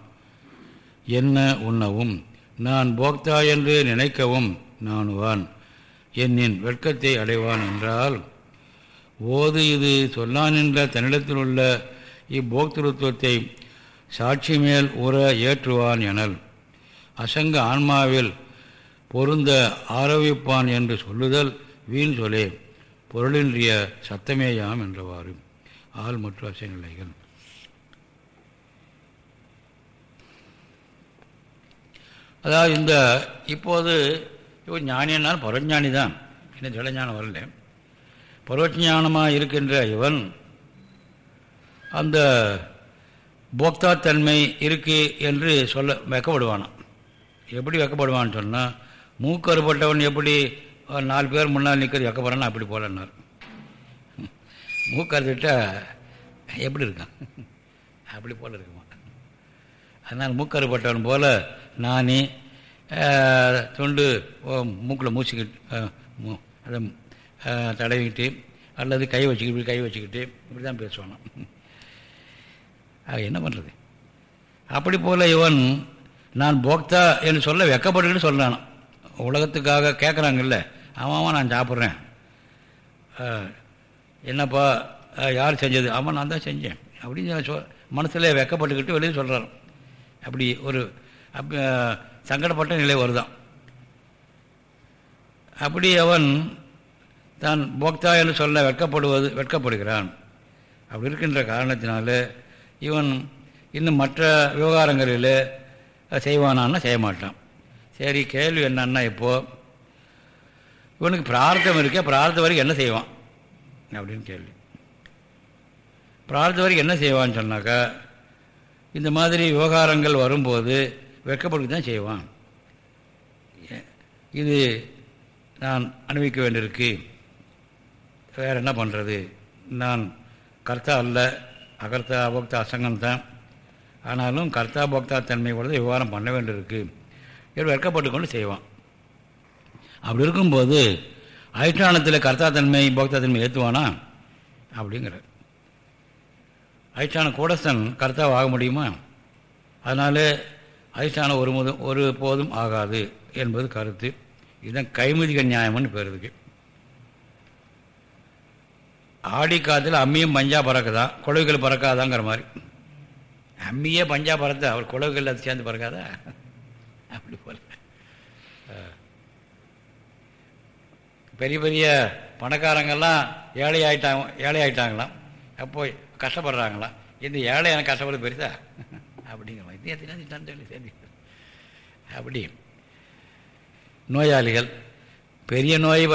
என்ன உண்ணவும்? நான் போக்தா என்று நினைக்கவும் நாணுவான். என்னின் வெட்கத்தை அடைவான் என்றால் ஓது இது சொல்லான் என்ற தன்னிடத்தில் உள்ள இப்போக்திருத்துவத்தை சாட்சி மேல் உற ஏற்றுவான் எனல். அசங்க ஆன்மாவில் பொருந்த ஆரோவிப்பான் என்று சொல்லுதல் வீண் சொலே பொருளின்றிய சத்தமேயாம் என்றவாறு ஆள் மற்றும் அசநிலைகள். அதாவது இந்த இப்போது இப்போ ஞானினால் பரஞ்ஞானி தான். என்ன ஜலஞானம் வரல. பரோட்ச இருக்கின்ற இவன் அந்த போக்தாத்தன்மை இருக்கு என்று சொல்ல வைக்கப்படுவானான் எப்படி வைக்கப்படுவான்னு சொன்னால் மூக்கறுபட்டவன் எப்படி நாலு பேர் முன்னால் நிற்கிறது வைக்கப்படுறான்னு அப்படி போகலன்னார். மூக்கறுத்துட்டா எப்படி இருக்கான்? அப்படி போல இருக்குமா? அதனால் மூக்கறுப்பட்டவன் போல் நானே தொண்டு மூக்கில் மூச்சிக்கிட்டு அதை தடவிக்கிட்டு அல்லது கை வச்சுக்கிட்டு இப்படி கை வச்சுக்கிட்டு இப்படி தான் பேசுவானோ என்ன பண்ணுறது அப்படி போல் இவன் நான் போக்தா என்று சொல்ல வெக்கப்படுகிறேன்னு சொல்கிறான் உலகத்துக்காக கேட்குறாங்கல்ல ஆமாம் நான் சாப்பிட்றேன். என்னப்பா யார் செஞ்சது? அவன் நான் தான் செஞ்சேன். அப்படின்னு சொ மனசில் வெக்கப்பட்டுக்கிட்டு வெளியே சொல்கிறார் அப்படி ஒரு அப் சங்கடப்பட்ட நிலை வருதான். அப்படி அவன் தான் போக்தா என்று சொல்ல வெட்கப்படுவது வெட்கப்படுகிறான். அப்படி இருக்கின்ற காரணத்தினால இவன் இன்னும் மற்ற விவகாரங்களில் செய்வானான்னா செய்ய மாட்டான். சரி கேள்வி என்னன்னா இப்போது இவனுக்கு பிரார்த்தம் இருக்க பிரார்த்த வரைக்கும் என்ன செய்வான்? அப்படின்னு கேள்வி. பிரார்த்த வரைக்கும் என்ன செய்வான்னு சொன்னாக்கா இந்த மாதிரி விவகாரங்கள் வரும்போது வெட்கப்படுத்தி தான் செய்வான். இது நான் அனுபவிக்க வேண்டியிருக்கு. வேறு என்ன பண்ணுறது நான் கர்த்தா அல்ல அகர்த்தா போக்தா அசங்கம் தான் ஆனாலும் கர்த்தா போக்தா தன்மை கூட விவகாரம் பண்ண வேண்டியிருக்கு. இவர் வெட்கப்பட்டு கொண்டு செய்வான். அப்படி இருக்கும்போது அதிஷ்டானத்தில் கர்த்தா தன்மை போக்தா தன்மை ஏற்றுவானா அப்படிங்கிற அதிஷ்டான கூடஸ்தன் கர்த்தாவாக ஆக முடியுமா? அதனால் அதிஷ்டானம் ஒரு முதும் ஒரு போதும் ஆகாது என்பது கருத்து. இதுதான் கைமுதிக நியாயம்னு பேருதுக்கு ஆடி காலத்தில் அம்மியும் பஞ்சா பறக்குதான் குழவுகள் பறக்காதாங்கிற மாதிரி. அம்மியே பஞ்சா பறத்த அவர் குழவுகள் அது சேர்ந்து பறக்காதா? அப்படி போல. பெரிய பெரிய பணக்காரங்கெல்லாம் ஏழை ஆயிட்டாங்க ஏழை ஆயிட்டாங்களாம். அப்போ கஷ்டப்படுறாங்களாம் இந்த ஏழை எனக்கு கஷ்டப்படுறது பெருசா இது எத்தனை சொல்லி சரி. அப்படி. நோயாளிகள். பெரிய நோய்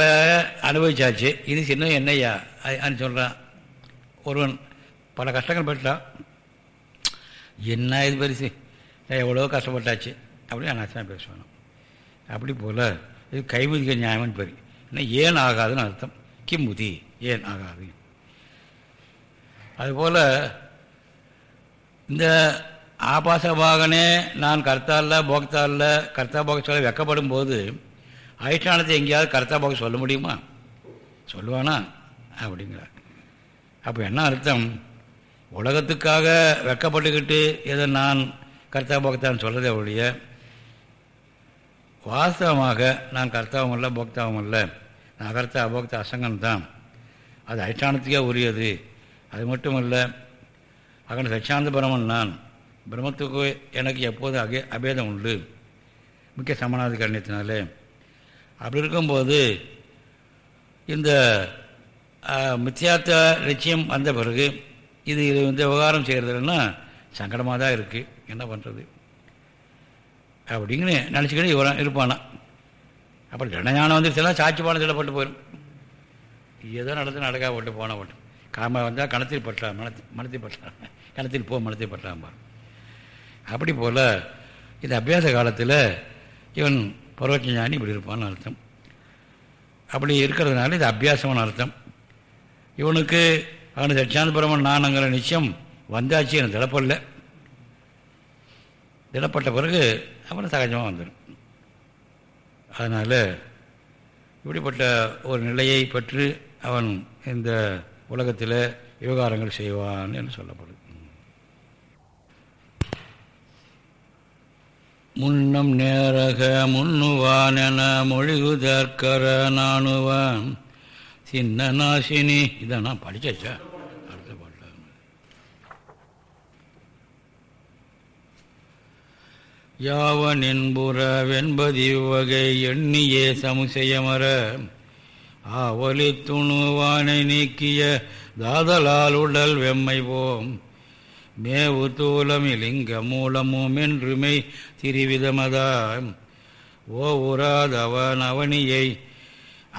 அனுபவிச்சாச்சு. இது சின்ன என்னையா அது சொல்கிறான் ஒருவன் பல கஷ்டங்கள் பட்டான் என்ன இது பெருசு? எவ்வளோ கஷ்டப்பட்டாச்சு. அப்படின்னு அனாசமாக பேசுவானோ அப்படி போல் இது கைமுதிக நியாயம்னு பெரிய ஏன்னா ஏன் ஆகாதுன்னு அர்த்தம். கிம்முதி ஏன் ஆகாது. அதுபோல் இந்த ஆபாசமாகனே நான் கர்த்தா இல்லை போக்தா இல்லை கர்த்தா போக சொல்ல வெக்கப்படும் போது அதிஷ்டானத்தை எங்கேயாவது கர்த்தா போக சொல்ல முடியுமா? சொல்லுவானா? அப்படிங்கிறார். அப்போ என்ன அர்த்தம்? உலகத்துக்காக வெக்கப்பட்டுக்கிட்டு எதை நான் கர்த்தா போக்தான்னு சொல்கிறதே ஒழிய வாஸ்தவமாக நான் கர்த்தாவும் இல்லை போக்தாவும் இல்லை நான் கர்த்தா அபோக்தா அசங்கம் தான் அது அதிஷ்டானத்துக்கே உரியது. அது மட்டும் இல்லை அகன் சச்சாந்த பிரமன் நான். பிரம்மத்துக்கு எனக்கு எப்போதும் அகே அபேதம் உண்டு. முக்கிய சமானாதிகரணத்தினாலே அப்படி இருக்கும்போது இந்த மித்தியாத்த லட்சியம் வந்த பிறகு இது இது வந்து விவகாரம் செய்கிறதுன்னா சங்கடமாக தான் இருக்குது என்ன பண்ணுறது அப்படின்னு நினச்சிக்கிட்டு இவன் இருப்பானா? அப்புறம் ஜனஞானம் வந்துருச்சுலாம் சாட்சி பாடம் சொல்லப்பட்டு போயிடும் ஏதோ நடந்து நடக்கா போட்டு போன போட்டு. காம வந்தால் கணத்தில் பட்டான் மனத்தி மனத்தில் பட்டான் கணத்தில் போ மனத்தில் பட்டான் பாரு. அப்படி போல் இது அபியாச காலத்தில் இவன் பரவச்ச ஞானி இப்படி இருப்பான்னு அர்த்தம். அப்படி இருக்கிறதுனால இது அபியாசமான அர்த்தம். இவனுக்கு அவனு சச்சாந்த பிரமன் நானுங்கிற நிச்சயம் வந்தாச்சு எனக்கு திடப்படல திடப்பட்ட பிறகு அவனை சகஜமாக வந்துடும். அதனால் இப்படிப்பட்ட ஒரு நிலையை பற்றி அவன் இந்த உலகத்தில் விவகாரங்கள் செய்வான் என்று சொல்லப்படுது முன்னம் நேரக முன்னுவான் என மொழிகுதற்கர நானுவான் சின்ன நாசினி இதை நான் படிச்சாச்சா அடுத்த பாட்டில் யாவன் என்புற வெண்பதி வகை எண்ணியே சமுசயமர. ஆவலி துணுவானை நீக்கிய தாதலால் உடல் வெம்மை போம் மேவு தூலமிலிங்க மூலமும் என்றுமை திரிவிதமதாம் ஓ உராதவன் அவனியை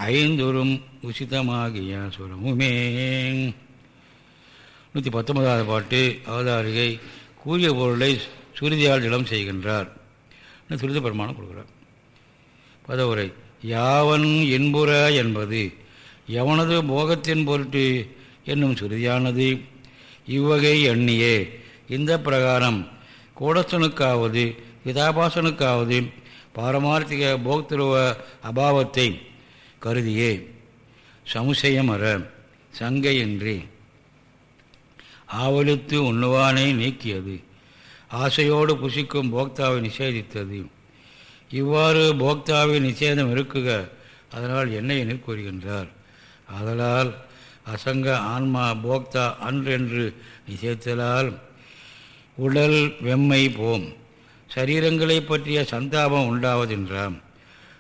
ஐந்துரும் உசிதமாகிய சுரமுமே. நூற்றி பத்தொன்பதாவது பாட்டு அவதாரிகை. கூறிய பொருளை சுருதியால் ஜலம் செய்கின்றார். சுருதி பெருமானம் கொடுக்குறார். பதவுரை யாவன் என்புற என்பது எவனது போகத்தின் பொருட்டு என்னும் சுருதியானது. இவ்வகை எண்ணியே இந்த பிரகாரம் கூடஸ்தனுக்காவது விதாபாசனுக்காவது பாரமார்த்திக போக்திருவ அபாவத்தை கருதியே. சமுசயமர சங்கையின்றி. ஆவலித்து உண்ணுவானை நீக்கியது. ஆசையோடு புசிக்கும் போக்தாவை நிஷேதித்தது. இவ்வாறு போக்தாவை நிஷேதம் இருக்குக அதனால் என்ன என கூறுகின்றார். அதனால் அசங்க ஆன்மா போக்தா அன்றென்று நிஷேத்தலால் உடல் வெம்மை போம். சரீரங்களை பற்றிய சந்தாபம் உண்டாவதென்றாம்.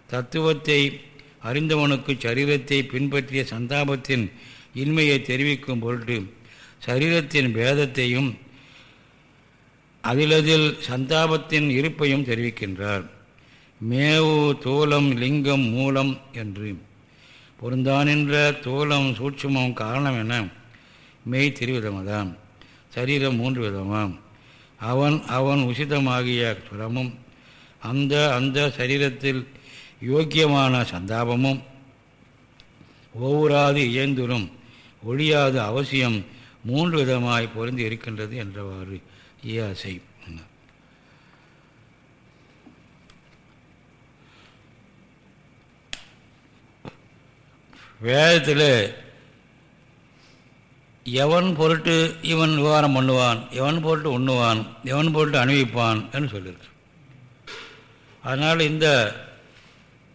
தத்துவத்தை அறிந்தவனுக்கு சரீரத்தை பின்பற்றிய சந்தாபத்தின் இன்மையை தெரிவிக்கும் பொருட்டு சரீரத்தின் பேதத்தையும் அதிலதில் சந்தாபத்தின் இருப்பையும் தெரிவிக்கின்றார். மேவு தோலம் லிங்கம் மூலம் என்று. பொருந்தானின்ற தோலம் சூட்சுமம் காரணம் என மெய் திருவிதமதாம் சரீரம் மூன்று விதமாம். அவன் அவன் உசிதமாகிய சுரமும் அந்த அந்த சரீரத்தில் யோக்கியமான சந்தாபமும் ஒவ்வொராது இயந்துரும் ஒழியாது அவசியம் மூன்று விதமாய் பொருந்தி இருக்கின்றது என்றவாறு. ஈயாசை வேதத்தில் எவன் பொருட்டு இவன் விவகாரம் பண்ணுவான் எவன் பொருட்டு உண்ணுவான் எவன் பொருட்டு அணிவிப்பான் என்று சொல்லியிருக்கு அதனால் இந்த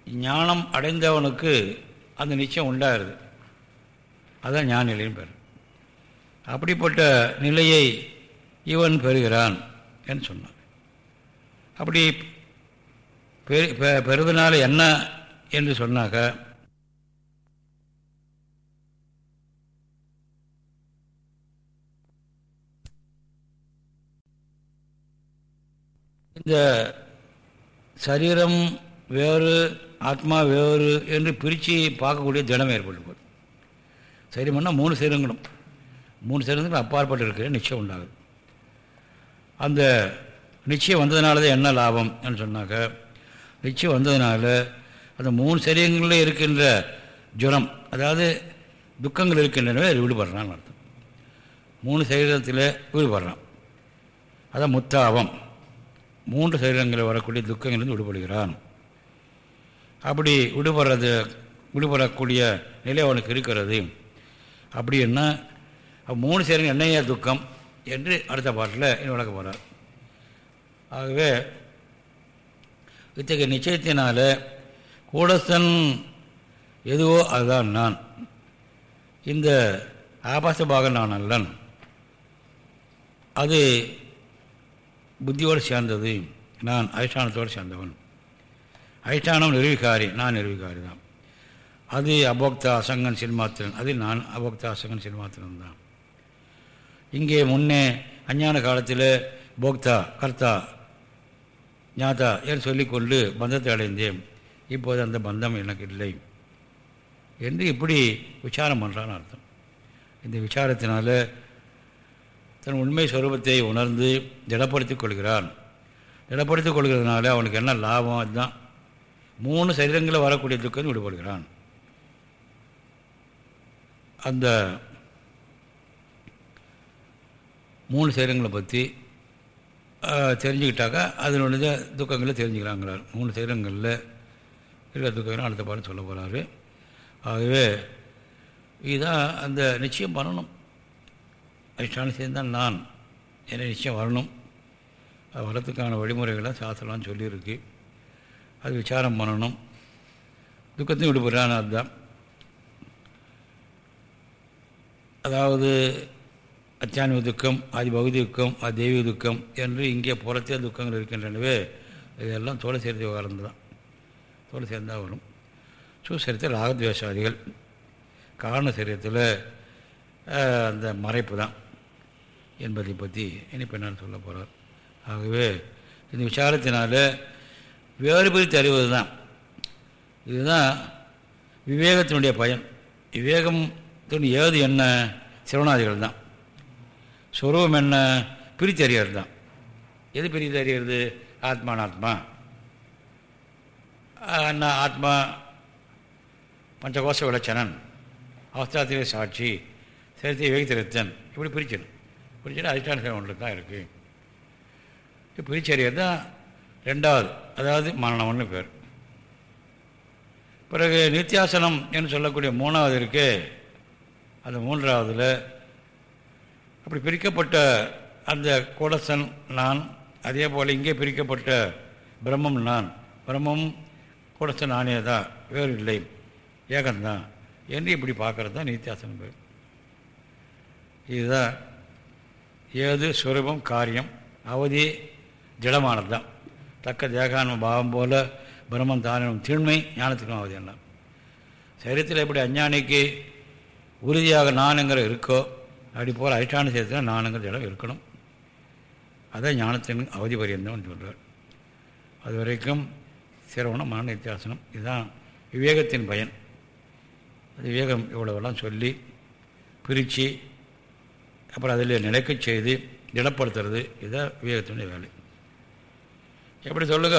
ஞானம் அடைந்தவனுக்கு அந்த நிச்சயம் உண்டாயிருது. அதான் ஞான நிலையும் பேர். அப்படிப்பட்ட நிலையை இவன் பெறுகிறான் என்று சொன்னான். அப்படி பெறுவதனால என்ன என்று சொன்னாக்க இந்த சரீரம் வேறு ஆத்மா வேறு என்று பிரித்து பார்க்கக்கூடிய தினம் ஏற்பட்டு சரீரம்னா மூணு சரீரங்களும். மூணு சரீரங்களும் அப்பாற்பட்டு இருக்கிற நிச்சயம் உண்டாகுது. அந்த நிச்சயம் வந்ததுனால தான் என்ன லாபம் என்று சொன்னாக்க நிச்சயம் வந்ததுனால அந்த மூணு சரீரங்களில் இருக்கின்ற ஜுரம் அதாவது துக்கங்கள் இருக்கின்றனவே விடுபடுறான்னு அர்த்தம். மூணு சரீரத்தில் விடுபடுறான். அதான் முத்தாபம். மூன்று சரீரங்களில் வரக்கூடிய துக்கங்களிலிருந்து விடுபடுகிறான். அப்படி விடுபடுறது விடுபடக்கூடிய நிலை அவனுக்கு இருக்கிறது. அப்படின்னா மூணு சரீரங்கள் என்னைய துக்கம்? என்று அடுத்த பாட்டில் இன்னும் விளக்க போகிறார் ஆகவே இத்தகைய நிச்சயத்தினால கூடஸ்தன் எதுவோ அதுதான் நான். இந்த ஆபாச பாகம் நான் அல்லன். அது புத்தியோடு சேர்ந்தது. நான் அதிஷ்டானத்தோடு சேர்ந்தவன். அதிஷ்டானம் நிர்வீகாரி நான் நிர்வீகாரி தான் அது அபோக்தா அசங்கன் சின்மாத்திரன். அது நான் அபோக்தா அசங்கன் சின்மாத்திரன் தான் இங்கே முன்னே அஞ்ஞான காலத்தில் போக்தா கர்த்தா ஞாதா என்று சொல்லிக்கொண்டு பந்தத்தை அடைந்தேன். இப்போது அந்த பந்தம் எனக்கு இல்லை. என்று இப்படி விசாரம் பண்ணுறான்னு அர்த்தம். இந்த விசாரத்தினால தன் உண்மை சுரூபத்தை உணர்ந்து திடப்படுத்திக் கொள்கிறான். திடப்படுத்திக் கொள்கிறதுனால அவனுக்கு என்ன லாபம் அதுதான். மூணு சரீரங்களில் வரக்கூடிய துக்கம் விடுபடுகிறான். அந்த மூணு சைரங்களை பற்றி தெரிஞ்சுக்கிட்டாக்கா அதனுடைய துக்கங்களை தெரிஞ்சுக்கிறாங்கிறார் மூணு சைரங்களில் இருக்கிற துக்கங்கள் அடுத்த பாடம் சொல்ல போகிறாரு ஆகவே இதுதான் அந்த நிச்சயம் பண்ணணும். அதிஷ்டான சேர்ந்தான் நான். என்ன நிச்சயம் வரணும். அது வரத்துக்கான வழிமுறைகளை சாஸ்திரம்லாம் சொல்லியிருக்கு. அது விசாரம் பண்ணணும். துக்கத்தையும் விடுபடுறான்னு அதுதான் அதாவது அத்தியான்ம துக்கம் ஆதி பகுதி துக்கம் அது தெய்வீக துக்கம் என்று இங்கே புறத்தே துக்கங்கள் இருக்கின்றனவே இதெல்லாம் தோலை சேர்ந்த விவகாரம் தான் தோலை சேர்ந்தால் வரும். சுசரித்தில் ராகத்வேஷாதிகள் காரண சரீரத்தில் அந்த மறைப்பு தான் என்பதை பற்றி இனி பின்னால் சொல்ல போகிறார் ஆகவே இந்த விசாரத்தினால வேறுபடுத்தி அறிவது தான் இதுதான் விவேகத்தினுடைய பயன். விவேகத்தின் ஏது என்ன? சிவனாதிகள் தான் ஸ்வரூபம் என்ன? பிரித்தறியறது தான் எது பிரித்தறியறது ஆத்மானாத்மா அண்ணா ஆத்மா பஞ்சகோஷ விளச்சனன். அவஸ்தாத்திலே சாட்சி. சேர்த்தி வேகத்திருத்தன். இப்படி பிரிச்சிடும். பிரிச்சுட்டு அதிஷ்டான சேவை ஒன்று தான் இருக்குது இப்போ பிரிச்சறியது தான் ரெண்டாவது. அதாவது மரணம்னு பேர். பிறகு நித்தியாசனம் என்று சொல்லக்கூடிய மூணாவது இருக்கு. அந்த மூன்றாவதில் அப்படி பிரிக்கப்பட்ட அந்த கோடசன் நான் அதே போல் இங்கே பிரிக்கப்பட்ட பிரம்மம் நான். பிரம்மம் கோடசன் நானே தான் வேறு இல்லை ஏகந்தான். என்று இப்படி பார்க்குறது தான் நித்தியாசனம் பேர். இதுதான் ஏது சுரூபம் காரியம். அவதி ஜடமானது தான். தக்க தேகான பாவம் போல் பிரம்மம் தானும் தீண்மை ஞானத்துக்கும் அவதி என்ன சரீரத்தில் எப்படி அஞ்ஞானிக்கு உறுதியாக நானுங்கிற இருக்கோ அப்படி போல் அதிஷ்டான சேர்த்து நானுங்கிற இடம் இருக்கணும். அதான் ஞானத்தின் அவதி பரியந்தம்னு சொல்கிறார் அது வரைக்கும் சிரவணம் மன வித்தியாசனம் இதுதான் விவேகத்தின் பயன். அது விவேகம் இவ்வளவெல்லாம் சொல்லி பிரித்து அப்புறம் அதில் நிலைக்க செய்து திடப்படுத்துறது இதுதான் விவேகத்தினுடைய வேலை. எப்படி சொல்லுங்க?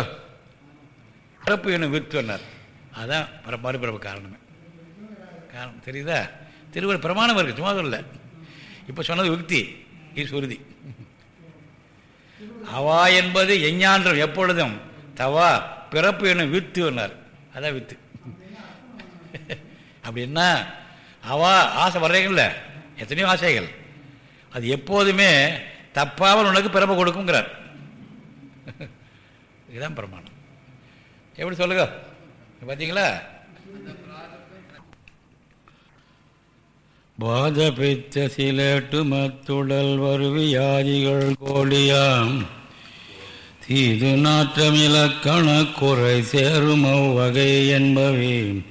பிறப்பு என்னும் வித்துவனர் அதுதான் பிற மறுபிறப்பு காரணமே. காரணம் தெரியுதா? திருவள்ளுவர் பிரமாணம் இருக்குது சும்மா இல்லை இப்போ சொன்னது விக்தி இது சுருதி அவா என்பது எஞ்ஞான்றம் எப்பொழுதும். தவா பிறப்பு என்னும் என்னார். அதான் வித்து. அப்படின்னா அவா ஆசை வர்றீங்கல்ல? எத்தனையோ ஆசைகள். அது எப்போதுமே தப்பாமல் உனக்கு பிறப்பு கொடுக்குங்கிறார் இதுதான் பிரமாணம். எப்படி சொல்லுங்க? பார்த்தீங்களா பாதபித்த சிலேட்டு மத்துடல் வருவியாதிகள் கோழியாம் தீது நாற்றம் இலக்கண குறை சேரும் அவ்வகை என்பவே.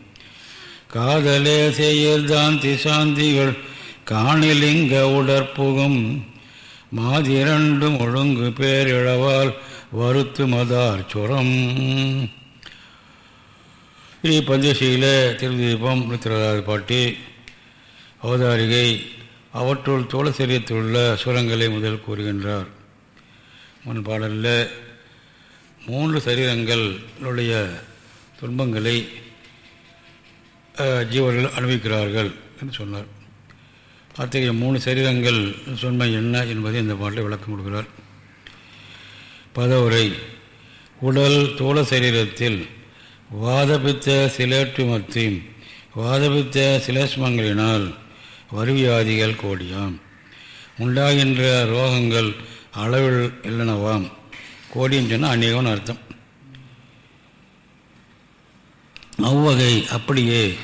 காதலே செய்யர்தான் திசாந்திகள் காணிலிங்க உடற்புகும். மாதிரண்டும் ஒழுங்கு பேரிழவால் வருத்து மதார் சுரம். ஸ்ரீ பஞ்சசீல திருதீபம் நூற்றி பாட்டி. அவதாரிகை அவற்றுள் தோளசரியத்துள்ள சுரங்களை முதல் கூறுகின்றார். முன் பாடலில் மூன்று சரீரங்களுடைய துன்பங்களை ஜீவர்கள் அனுபவிக்கிறார்கள் என்று சொன்னார். அத்தகைய மூணு சரீரங்கள் சொன்மை என்ன என்பதை இந்த பாட்டில் விளக்கம் கொடுக்கிறார். பதவுரை உடல் தோள சரீரத்தில் வாதபித்த சிலேற்று மற்றும் வாதபித்த சிலேஷ்மங்களினால் வருவியாதிகள் கோடியாம். உண்டாகின்ற ரோகங்கள் அளவில் இல்லைனவாம். கோடின்னு சொன்னால் அநேகம்னு அர்த்தம். அவ்வகை அப்படியே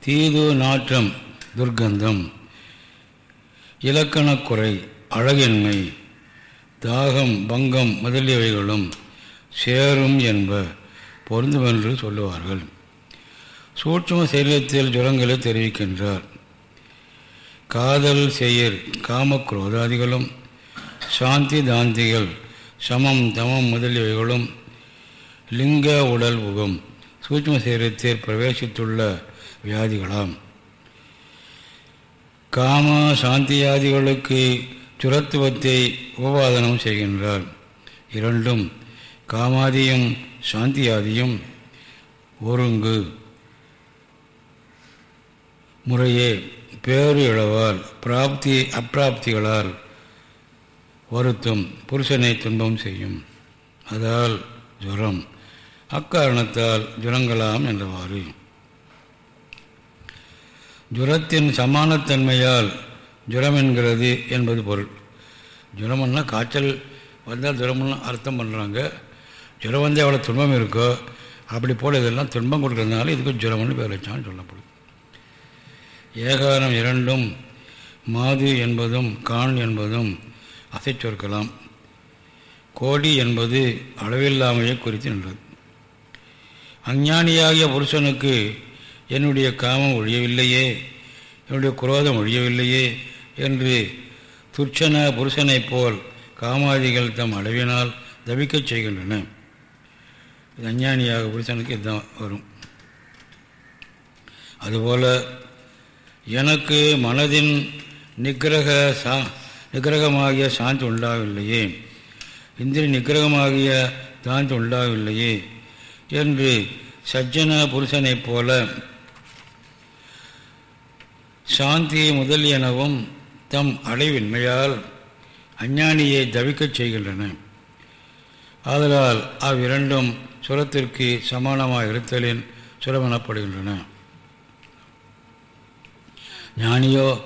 தீது நாற்றம் துர்க்கந்தம். இலக்கணக்குறை அழகின்மை தாகம் பங்கம் முதலியவைகளும் சேரும் என்ப பொருந்துமென்று சொல்லுவார்கள். சூட்சும சரீரத்தில் ஜுரங்களை தெரிவிக்கின்றார். காதல் செயர் காமக்ரோதாதிகளும் சாந்தி தாந்திகள் சமம் தமம் முதலியவைகளும் லிங்க உடல் முகம் சூட்சும சரீரத்தில் பிரவேசித்துள்ள வியாதிகளாம். காம சாந்தியாதிகளுக்கு சுரத்துவத்தை உபவாதனம் செய்கின்றார். இரண்டும் காமாதியும் சாந்தியாதியும் ஒருங்கு முறையே பேறு இழவால் பிராப்தி அப்பிராப்திகளால் வருத்தும் புருஷனை துன்பம் செய்யும். அதால் ஜுரம். அக்காரணத்தால் ஜுரங்களாம் என்றவாறு. ஜுரத்தின் சமானத்தன்மையால் ஜுரம் என்கிறது என்பது பொருள். ஜுரம்னா காய்ச்சல் வந்தால் ஜுரம்னு அர்த்தம் பண்ணுறாங்க ஜுரம் வந்து எவ்வளோ துன்பம் இருக்கோ அப்படி போல் இதெல்லாம் துன்பம் கொடுக்கறதுனால இதுக்கு ஜுரம்னு பேர் வச்சான்னு சொல்லப்படுது. ஏகாரம் இரண்டும் மாது என்பதும் கான் என்பதும் அசைச்சொற்கலாம் கோடி என்பது அளவில்லாமையை குறித்து நின்றது. அஞ்ஞானியாகிய புருஷனுக்கு என்னுடைய காமம் ஒழியவில்லையே என்னுடைய குரோதம் ஒழியவில்லையே என்று துர்ச்சன புருஷனைப் போல் காமாதிகள் தம் அளவினால் தவிக்கச் செய்கின்றன. இது அஞ்ஞானியாக புருஷனுக்கு இதுதான் வரும். அதுபோல எனக்கு மனதின் நிகிரக சா நிகிரகமாகிய சாந்தி உண்டாகவில்லையே இந்திரி நிகிரகமாகிய சாந்தி உண்டாகவில்லையே என்று சஜ்ஜன புருஷனைப் போல சாந்தி முதலியனவும் தம் அடைவின்மையால் அஞ்ஞானியை தவிக்கச் செய்கின்றன. ஆதலால் அவ்விரண்டும் சுரத்திற்கு சமானமாக இருத்தலின் சுரமெனப்படுகின்றன. ஞானியோ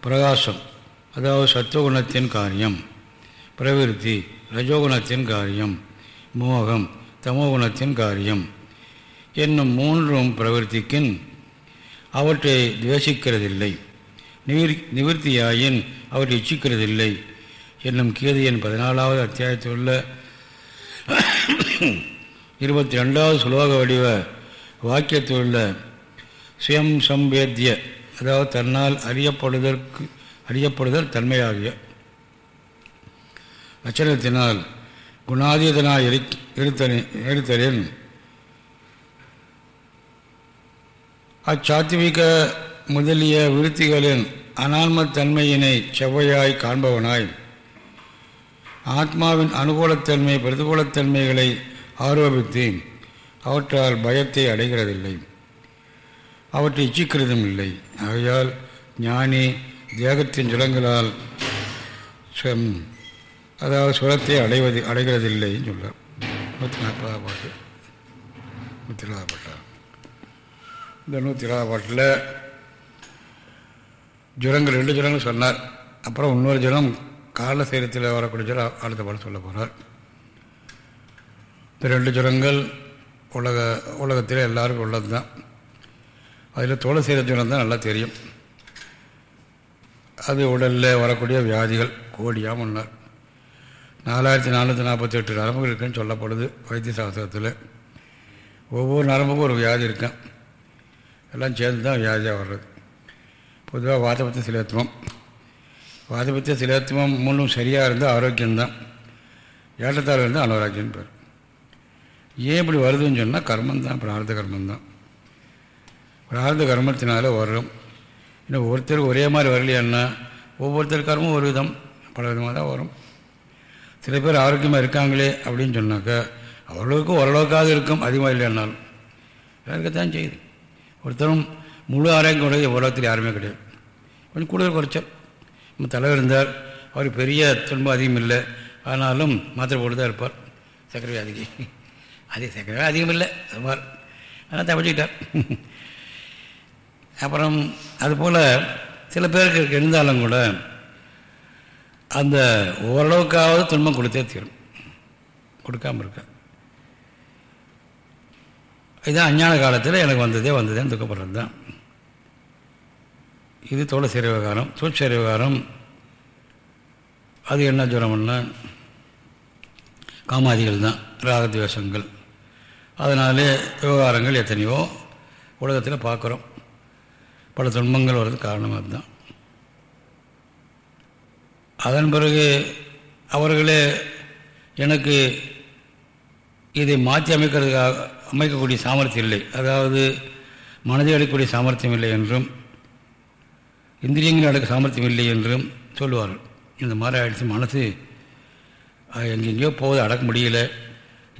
பிரகாசம். அதாவது சத்துவகுணத்தின் காரியம். பிரவிருத்தி ரஜோகுணத்தின் காரியம். மோகம் தமோகுணத்தின் காரியம். என்னும் மூன்றும் பிரவர்த்திக்கின் அவற்றை துவேஷிக்கிறதில்லை. நிவிர் நிவர்த்தியாயின் அவற்றை இச்சிக்கிறதில்லை. என்னும் கீதையின் பதினாலாவது அத்தியாயத்தில் உள்ள இருபத்தி ரெண்டாவது சுலோக வடிவ வாக்கியத்தில் உள்ள சுயம் சம்பேத்திய அதாவது தன்னால் அறியப்படுதற்கு அறியப்படுதல் தன்மையாகிய லட்சணத்தினால் குணாதீதனாய் இரு இருத்தலின் இருத்தலின் அச்சாத்விக முதலிய விருத்திகளின் அனான்மத்தன்மையினை செவ்வையாய் காண்பவனாய் ஆத்மாவின் அனுகூலத்தன்மை பிரதிகூலத்தன்மைகளை ஆரோபித்து அவற்றால் பயத்தை அடைகிறதில்லை. அவற்றை இச்சிக்கிறதும் இல்லை. ஆகையால் ஞானி தேகத்தின் ஜலங்களால் அதாவது சுரத்தை அடைவது அடைகிறதில்லைன்னு சொல்கிறார் நூற்றி நாற்பதாவது பாட்டு. நூற்றி இருபதாவது பாட்டா? இந்த நூற்றி இருபதாவது பாட்டில் ஜுரங்கள் ரெண்டு ஜுரங்கள் சொன்னார். அப்புறம் இன்னொரு ஜுரம் கால சேரத்தில் வரக்கூடிய ஜுரம் அடுத்த பாடம் சொல்ல போகிறார் இந்த ரெண்டு ஜுரங்கள் உலக உலகத்தில் எல்லாருக்கும் உள்ளது தான் அதில் தோலை செய்கிற தான் நல்லா தெரியும். அது உடலில் வரக்கூடிய வியாதிகள் கோடியாக முன்னார் நாலாயிரத்தி நானூற்றி நாற்பத்தெட்டு நரம்புகள் இருக்குன்னு சொல்லப்படுது வைத்திய சாஸ்திரத்தில் ஒவ்வொரு நரம்புக்கும் ஒரு வியாதி இருக்கான் எல்லாம் சேர்ந்து தான் வியாதியாக வர்றது. பொதுவாக வாதபத்திய சிலேத்துவம் வாதபத்திய சிலேத்துவம் முன்னும் சரியாக இருந்தால் ஆரோக்கியம்தான். ஏற்றத்தால் இருந்தால் அனாரோக்கியம் பேர். ஏன் இப்படி வருதுன்னு சொன்னால் கர்மந்தான் பிரார்த்த கர்மந்தான் பிரார்த்த கர்மத்தினால வரும் இன்னும் ஒருத்தருக்கு ஒரே மாதிரி வரலையான்னா ஒவ்வொருத்தர் கர்மம் ஒரு விதம் பல விதமாக தான் வரும். சில பேர் ஆரோக்கியமாக இருக்காங்களே அப்படின்னு சொன்னாக்கா அவர்களுக்கும் ஓரளவுக்காக இருக்கும் அதிகமாக இல்லைன்னாலும் இருக்கத்தான் செய்யுது. ஒருத்தரும் முழு ஆரோக்கியம் உடைய உலகத்தில் யாருமே கிடையாது. கொஞ்சம் கூடுதல் குறைச்சல். நம்ம தலைவர் இருந்தார். அவர் பெரிய துன்பம் அதிகம் இல்லை. ஆனாலும் மாத்திரை போட்டு தான் இருப்பார். சக்கரை வியாதிக்கு அதே சக்கரை அதிகம் இல்லை. சுமார் ஆனால் தப்பிச்சுக்கிட்டார். அப்புறம் அதுபோல் சில பேருக்கு இருந்தாலும் கூட அந்த ஓரளவுக்காவது துன்பம் கொடுத்தே தீரும். கொடுக்காமல் இருக்க. இதுதான் அஞ்ஞான காலத்தில் எனக்கு வந்ததே வந்ததேன்னு துக்கப்படுறது தான் இது தோள சரி விவகாரம் சூட்ச விவகாரம். அது என்ன ஜுரம்னா காமாதிகள் தான் ராகத்வேஷங்கள். அதனாலே விவகாரங்கள் எத்தனையோ உலகத்தில் பார்க்குறோம். பல துன்பங்கள் வர்றதுக்கு காரணம் அதுதான். அதன் பிறகு அவர்களே எனக்கு இதை மாற்றி அமைக்கிறதுக்காக அமைக்கக்கூடிய சாமர்த்தியம் இல்லை. அதாவது மனதை அடைக்கக்கூடிய சாமர்த்தியம் இல்லை என்றும் இந்திரியங்கள் அடக்க சாமர்த்தியம் இல்லை என்றும் சொல்லுவார்கள். இந்த மாதிரி ஆயிடுச்சு மனசு எங்கெங்கேயோ போகுது அடக்க முடியல.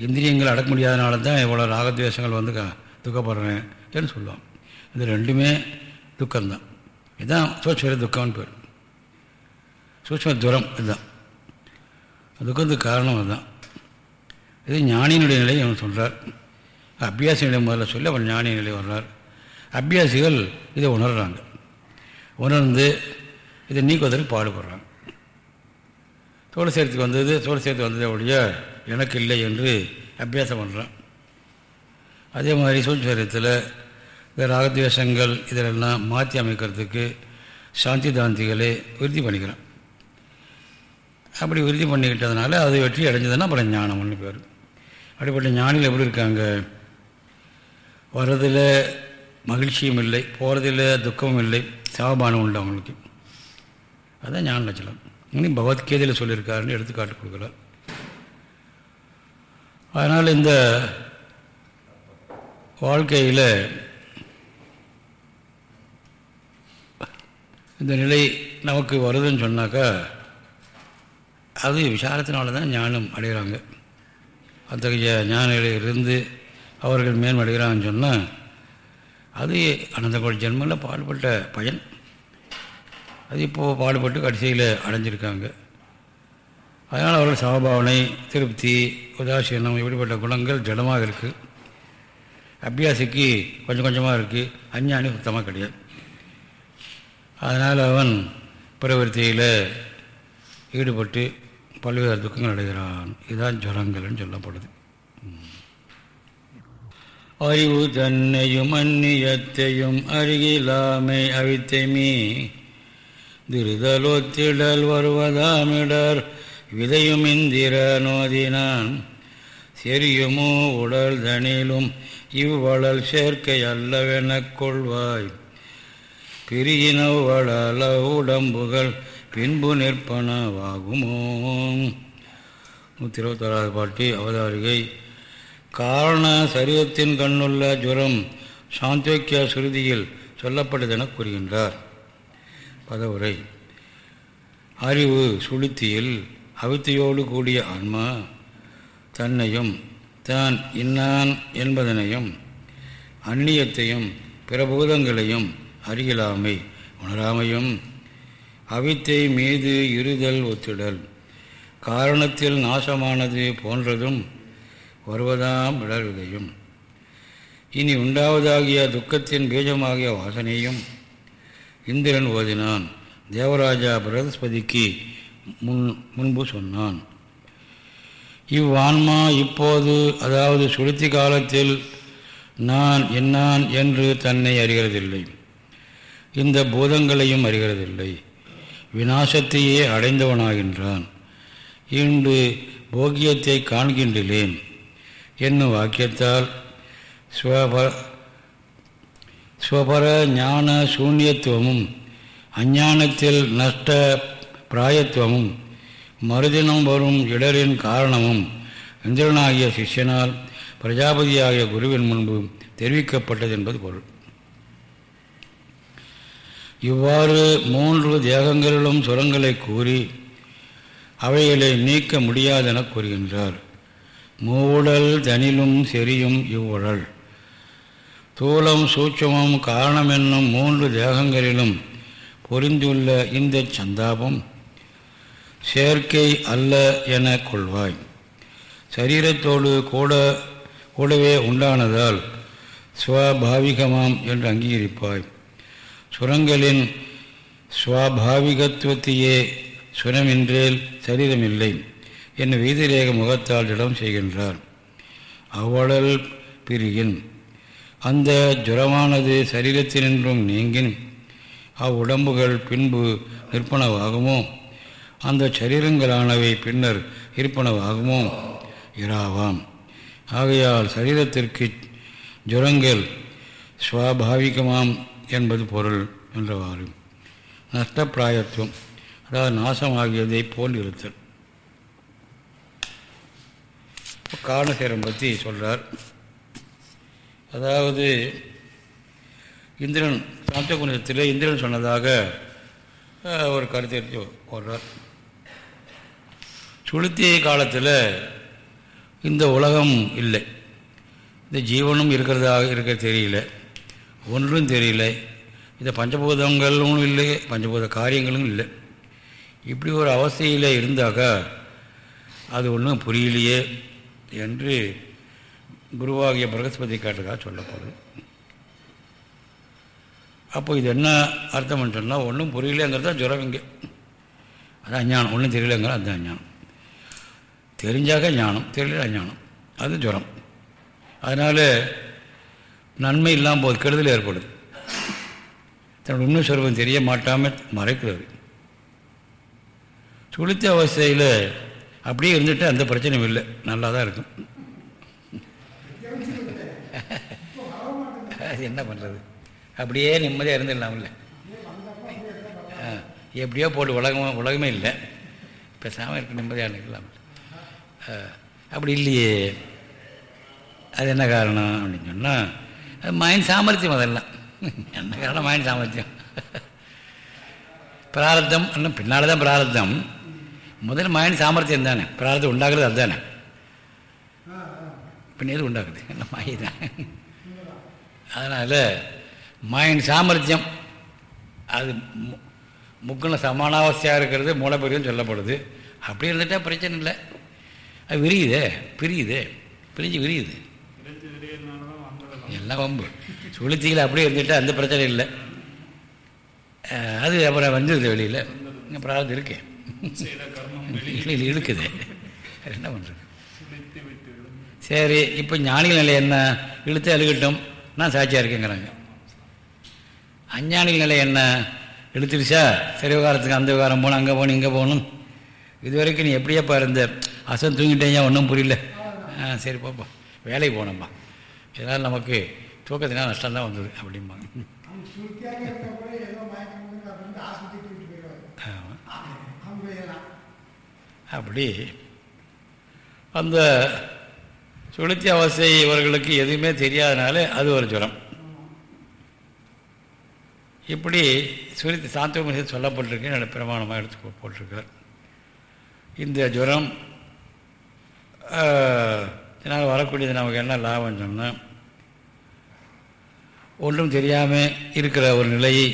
இந்திரியங்கள் அடக்க முடியாதனால தான் இவ்வளோ ராகத்வேஷங்கள் வந்து துக்கப்படுறேன் என்று சொல்லுவான் இது ரெண்டுமே துக்கம்தான். இதுதான் சூட்சர துக்கம்னு பேர். சூட்சம துரம் இதுதான். துக்கத்துக்கு காரணம் அதுதான். இது ஞானியினுடைய நிலையை அவன் சொல்கிறார் அபியாசியினுடைய முதல்ல சொல்லி அவன் ஞானிய நிலை வர்றார். அபியாசிகள் இதை உணர்கிறாங்க உணர்ந்து இதை நீக்குவதற்கு பாடுபடுறாங்க. தோல் சேர்த்துக்கு வந்தது தோல் சேர்த்து வந்ததை ஒழிய எனக்கு இல்லை என்று அபியாசம் பண்ணுறான் அதே மாதிரி சூழ்ச்சரியத்தில் வேறு ராகத்வேஷங்கள் இதிலெல்லாம் மாற்றி அமைக்கிறதுக்கு சாந்தி தாந்திகளை உறுதி பண்ணிக்கிறான் அப்படி உறுதி பண்ணிக்கிட்டதுனால அது வெற்றி அடைஞ்சதுன்னா அப்புறம் ஞானம்னு பேர். அப்படிப்பட்ட ஞானிகள் எப்படி இருக்காங்க? வர்றதில் மகிழ்ச்சியும் இல்லை போகிறதில் துக்கமும் இல்லை சாபானம் உண்டு அவங்களுக்கு. அதுதான் ஞான லட்சணம். இன்னும் பகவத்கீதையில் சொல்லியிருக்காருன்னு எடுத்துக்காட்டு கொடுக்கலாம். அதனால் இந்த வாழ்க்கையில் இந்த நிலை நமக்கு வருதுன்னு சொன்னாக்கா அது விசாரத்தினால தான் ஞானம் அடைகிறாங்க. அத்தகைய ஞான நிலையிலிருந்து அவர்கள் மேன்மடைகிறாங்கன்னு சொன்னால் அது அனந்தகோடி ஜென்மங்களில் பாடுபட்ட பயன். அது இப்போது பாடுபட்டு கடைசியில் அடைஞ்சிருக்காங்க. அதனால் அவர்கள் சமபாவனை திருப்தி உதாசீனம் இப்படிப்பட்ட குணங்கள் ஜடமாக இருக்குது அபியாசிக்கு கொஞ்சம் கொஞ்சமாக இருக்குது அஞ்ஞானி சுத்தமாக கிடையாது. அதனால் அவன் பிரவருத்தியில் ஈடுபட்டு பல்வேறு துக்கங்கள் அடைகிறான். இதுதான் ஜுரங்கள்னு சொல்லப்படுது. அறிவு தன்னையும் அந்நியத்தையும் அருகிலாமை அவித்தைமீ திருதலோத்திடல் வருவதாமிடர் விதையும் இந்திர நோதினான். செரியுமோ உடல் தனிலும் இவ்வளல் சேர்க்கை அல்லவெனக் கொள்வாய். பிரியினவளல உடம்புகள் பின்பு நிற்பனவாகுமோ? நூற்றி இருபத்தோராவது பாட்டி அவதாரிகை. காரண சரீரத்தின் கண்ணுள்ள ஜுரம் சாந்தோக்கிய சுருதியில் சொல்லப்பட்டதென கூறுகின்றார். பதவுரை. அறிவு சுளுத்தியில் அவித்தையோடு கூடிய ஆன்மா தன்னையும் தான் இன்னான் என்பதனையும் அந்நியத்தையும் பிரபூதங்களையும் அறியலாமை உணராமையும் அவித்தை மீது இருதல் ஒத்திடல். காரணத்தில் நாசமானது போன்றதும் வருவதாம் இடர்விதையும். இனி உண்டாவதாகிய துக்கத்தின் பீஜமாகிய வாசனையும் இந்திரன் ஓதினான். தேவராஜா பிரகஸ்பதிக்கு முன் முன்பு சொன்னான். இவ்வான்மா இப்போது அதாவது சுளுத்தி காலத்தில் நான் என்னான் என்று தன்னை அறிகிறதில்லை. இந்த பூதங்களையும் அறிகிறதில்லை. விநாசத்தையே அடைந்தவனாகின்றான். இன்று போக்கியத்தை காண்கின்றேன் என்னும் வாக்கியத்தால் ஸ்வப ஸ்வபர ஞான சூன்யத்துவமும் அஞ்ஞானத்தில் நஷ்ட பிராயத்துவமும் மறுதினம் வரும் இடரின் காரணமும் இந்திரனாகிய சிஷ்யனால் பிரஜாபதியாகிய குருவின் முன்பு தெரிவிக்கப்பட்டது என்பது பொருள். இவ்வாறு மூன்று தேகங்களிலும் சுரங்களை கூறி அவைகளை நீக்க முடியாதென கூறுகின்றார். மூடல் தனிலும் செரியும் இவ்வுழல் தூலம் சூட்சமும் காரணம் என்னும் மூன்று தேகங்களிலும் பொறிந்துள்ள இந்த சந்தாபம் செயற்கை அல்ல என கொள்வாய். சரீரத்தோடு கூட கூடவே உண்டானதால் சுவாபாவிகமாம் என்று அங்கீகரிப்பாய். சுரங்களின் சுவாபாவிகத்துவத்தையே சுரமின்றேல் சரீரமில்லை என் வீதிரேக முகத்தால் திடம் செய்கின்றார். அவ்வளல் பிரியின் அந்த ஜுரமானது சரீரத்தினின்றும் நீங்கின் அவ்வுடம்புகள் பின்பு நிற்பனவாகுமோ? அந்த சரீரங்களானவை பின்னர் இருப்பனவாகுமோ? இராவாம். ஆகையால் சரீரத்திற்கு ஜுரங்கள் சுவாபாவிகமாம். என்பது பொருள் என்றவாறு. நஷ்டப்பிராயத்துவம் அதாவது நாசமாகியதை போல் இருத்தல் காரணசேரம் பற்றி சொல்கிறார் அதாவது இந்திரன் சாந்தகுணத்தில் இந்திரன் சொன்னதாக ஒரு கருத்தை எடுத்து போடுறார். சுளுத்திய காலத்தில் இந்த உலகம் இல்லை. இந்த ஜீவனும் இருக்கிறதாக இருக்க தெரியல. ஒன்றும் தெரியல. இந்த பஞ்சபூதங்களும் இல்லை பஞ்சபூத காரியங்களும் இல்லை. இப்படி ஒரு அவஸ்தையில் இருந்தாக்கா அது ஒன்றும் புரியலையே என்று குருவாகிய பிரகஸ்பதி காட்டுக்காக சொல்லப்படுது. அப்போ இது என்ன அர்த்தம்னு சொன்னால் ஒன்றும் புரியலங்கிறது தான் ஜுரம் இங்கே. அது அஞ்ஞானம் ஒன்றும் தெரியலங்கிறது அது அஞ்ஞானம் தெரிஞ்சாக ஞானம் தெரியல அஞ்ஞானம் அது ஜுரம். அதனால் நன்மை இல்லாமல் போது கெடுதல் ஏற்படுது. தன்னோட உண்மை சுரூபம் தெரிய மாட்டாமல் மறைக்கிறது. சுளுத்த அவஸ்தையில் அப்படியே இருந்துட்டு அந்த பிரச்சனையும் இல்லை. நல்லா தான் இருக்கும் என்ன பண்ணுறது அப்படியே நிம்மதியாக இருந்துடலாம்ல எப்படியோ போட்டு உலகம் உலகமே இல்லை. பேசாமல் இருக்க நிம்மதியாக இருக்கலாம் அப்படி இல்லையே. அது என்ன காரணம் அப்படின்னு சொன்னால் மைண்ட் சாமர்த்தியம் அதெல்லாம். என்ன காரணம் மைண்ட் சாமர்த்தியம். பிராரத்தம் இன்னும் பின்னால் தான் பிராரத்தம் முதல் மாயின் சாமர்த்தியம் தானே. பிராரத்தம் உண்டாக்குறது அதுதானே. பின்ன எது உண்டாக்குது என்ன மாயை தான் அதனால் மாயின் சாமர்த்தியம் அது மு- முக்குன சமானாவஸ்தையாக இருக்கிறது மூலப்பெரியும் சொல்லப்படுது. அப்படி இருந்துட்டால் பிரச்சனை இல்லை. அது விரியுதே பிரியுது பிரிஞ்சு விரியுது. எல்லாம் வம்பு. சுளுத்தியில் அப்படியே இருந்துட்டு அந்த பிரச்சனை இல்லை. அது அப்புறம் வந்துடுது வெளியில். இங்கே பிரார்த்தம் இருக்கேன் இழுக்குது. என்ன பண்ணுறது சரி இப்போ ஞானிகள் நிலை என்ன? இழுத்து அழுகட்டும். நான் சாட்சியாக இருக்கேங்கிறாங்க. அஞ்ஞானிகள் நிலை என்ன? இழுத்துருச்சா? சரி விவகாரத்துக்கு அந்த விவகாரம் போகணும் அங்கே போகணும் இங்கே போகணும். இது வரைக்கும் நீ எப்படியாப்பா இருந்த? அசம் தூங்கிட்டேன் ஒன்றும் புரியல. ஆ சரி பாப்பா வேலைக்கு போனோம்ப்பா இதனால் நமக்கு தூக்கத்தினால் நஷ்டம் தான் வந்தது அப்படிம்பாங்க அப்படி அந்த சுளுத்தி அவஸ்தை இவர்களுக்கு எதுவுமே தெரியாதனால அது ஒரு ஜுரம். இப்படி சுருத்தி சாந்தோமி சொல்லப்பட்டிருக்கு என்னோட பிரமாணமாக எடுத்து போட்டிருக்கார். இந்த ஜுரம் இதனால் வரக்கூடியது நமக்கு என்ன லாபம் சொன்னால் ஒன்றும் தெரியாமல் இருக்கிற ஒரு நிலையை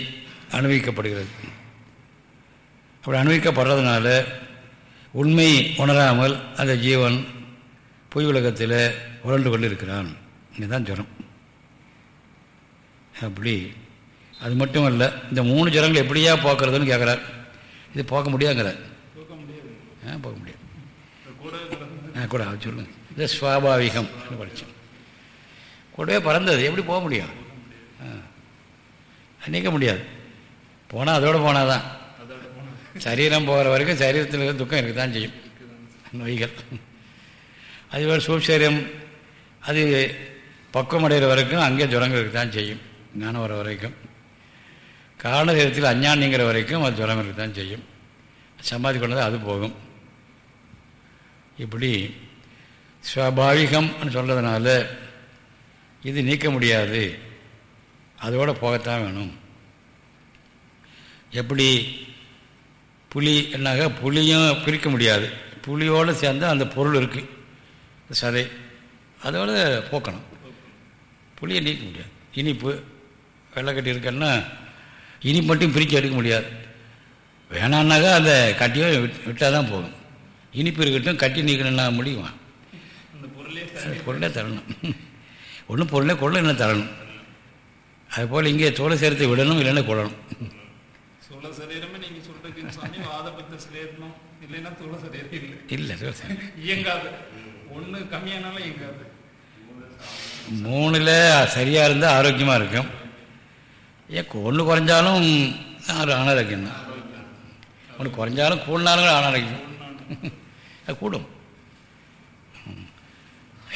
அனுபவிக்கப்படுகிறது. அப்படி அனுபவிக்கப்படுறதுனால உண்மை உணராமல் அந்த ஜீவன் பொய் உலகத்தில் உழண்டு கொண்டு இருக்கிறான் இதுதான் ஜுரம். அப்படி. அது மட்டும் இல்லை இந்த மூணு ஜுரங்கள் எப்படியா போக்குறதுன்னு கேட்குறார். இது போக்க முடியாங்கிறார் ஆ போக முடியாது. ஆ கூட அது சொல்லுங்க. இது சுவாபாவிகம் படித்தோம் கூடவே பறந்தது. எப்படி போக முடியும்? நீக்க முடியாது. போனால் அதோடு போனால் தான் சரீரம் போகிற வரைக்கும் சரீரத்தில் துக்கம் இருக்க தான் செய்யும். நோய்கள். அதுபோல் சூழ்சரியம் அது பக்குவம் அடைகிற வரைக்கும் அங்கே ஜுரங்கள் இருக்க தான் செய்யும். ஞானம் வர வரைக்கும். காரணசரீரத்தில் அஞ்ஞானிங்கிற வரைக்கும் அது ஜுரம் இருக்க தான் செய்யும். சமாதி கொண்டது அது போகும். இப்படி சுவாபாவிகம்னு சொல்கிறதுனால இது நீக்க முடியாது. அதோடு போகத்தான் வேணும். எப்படி? புலி என்னாக? புளியும் பிரிக்க முடியாது. புளியோடு சேர்ந்து அந்த பொருள் இருக்குது சதை. அதோடு போக்கணும். புளியை நீக்க முடியாது. இனிப்பு வெள்ளைக்கட்டி இருக்குன்னா இனிப்பு மட்டும் பிரிக்க எடுக்க முடியாது. வேணான்னாக்கா அந்த கட்டியோ விட்டால் தான் போகும் இனிப்பு இருக்கட்டும் கட்டி நீக்கணும்னா முடியுமா? பொருளே தரணும். ஒன்றும் பொருளே கொள்ள என்ன தரணும். அதுபோல் இங்கே தோலை சேர்த்து விடணும் இல்லைன்னா கொள்ளணும். சோழ இல்லை. இல்லை இயங்காது. ஒண்ணு கம்மியானாலும் இயங்காது. மூணில் சரியாக இருந்தால் ஆரோக்கியமாக இருக்கும். ஏன் ஒன்று குறைஞ்சாலும் அனாரோக்கியம் தான். ஒன்று குறைஞ்சாலும் கூடினாலும் கூட அனாரோக்கியம் அது கூடும்.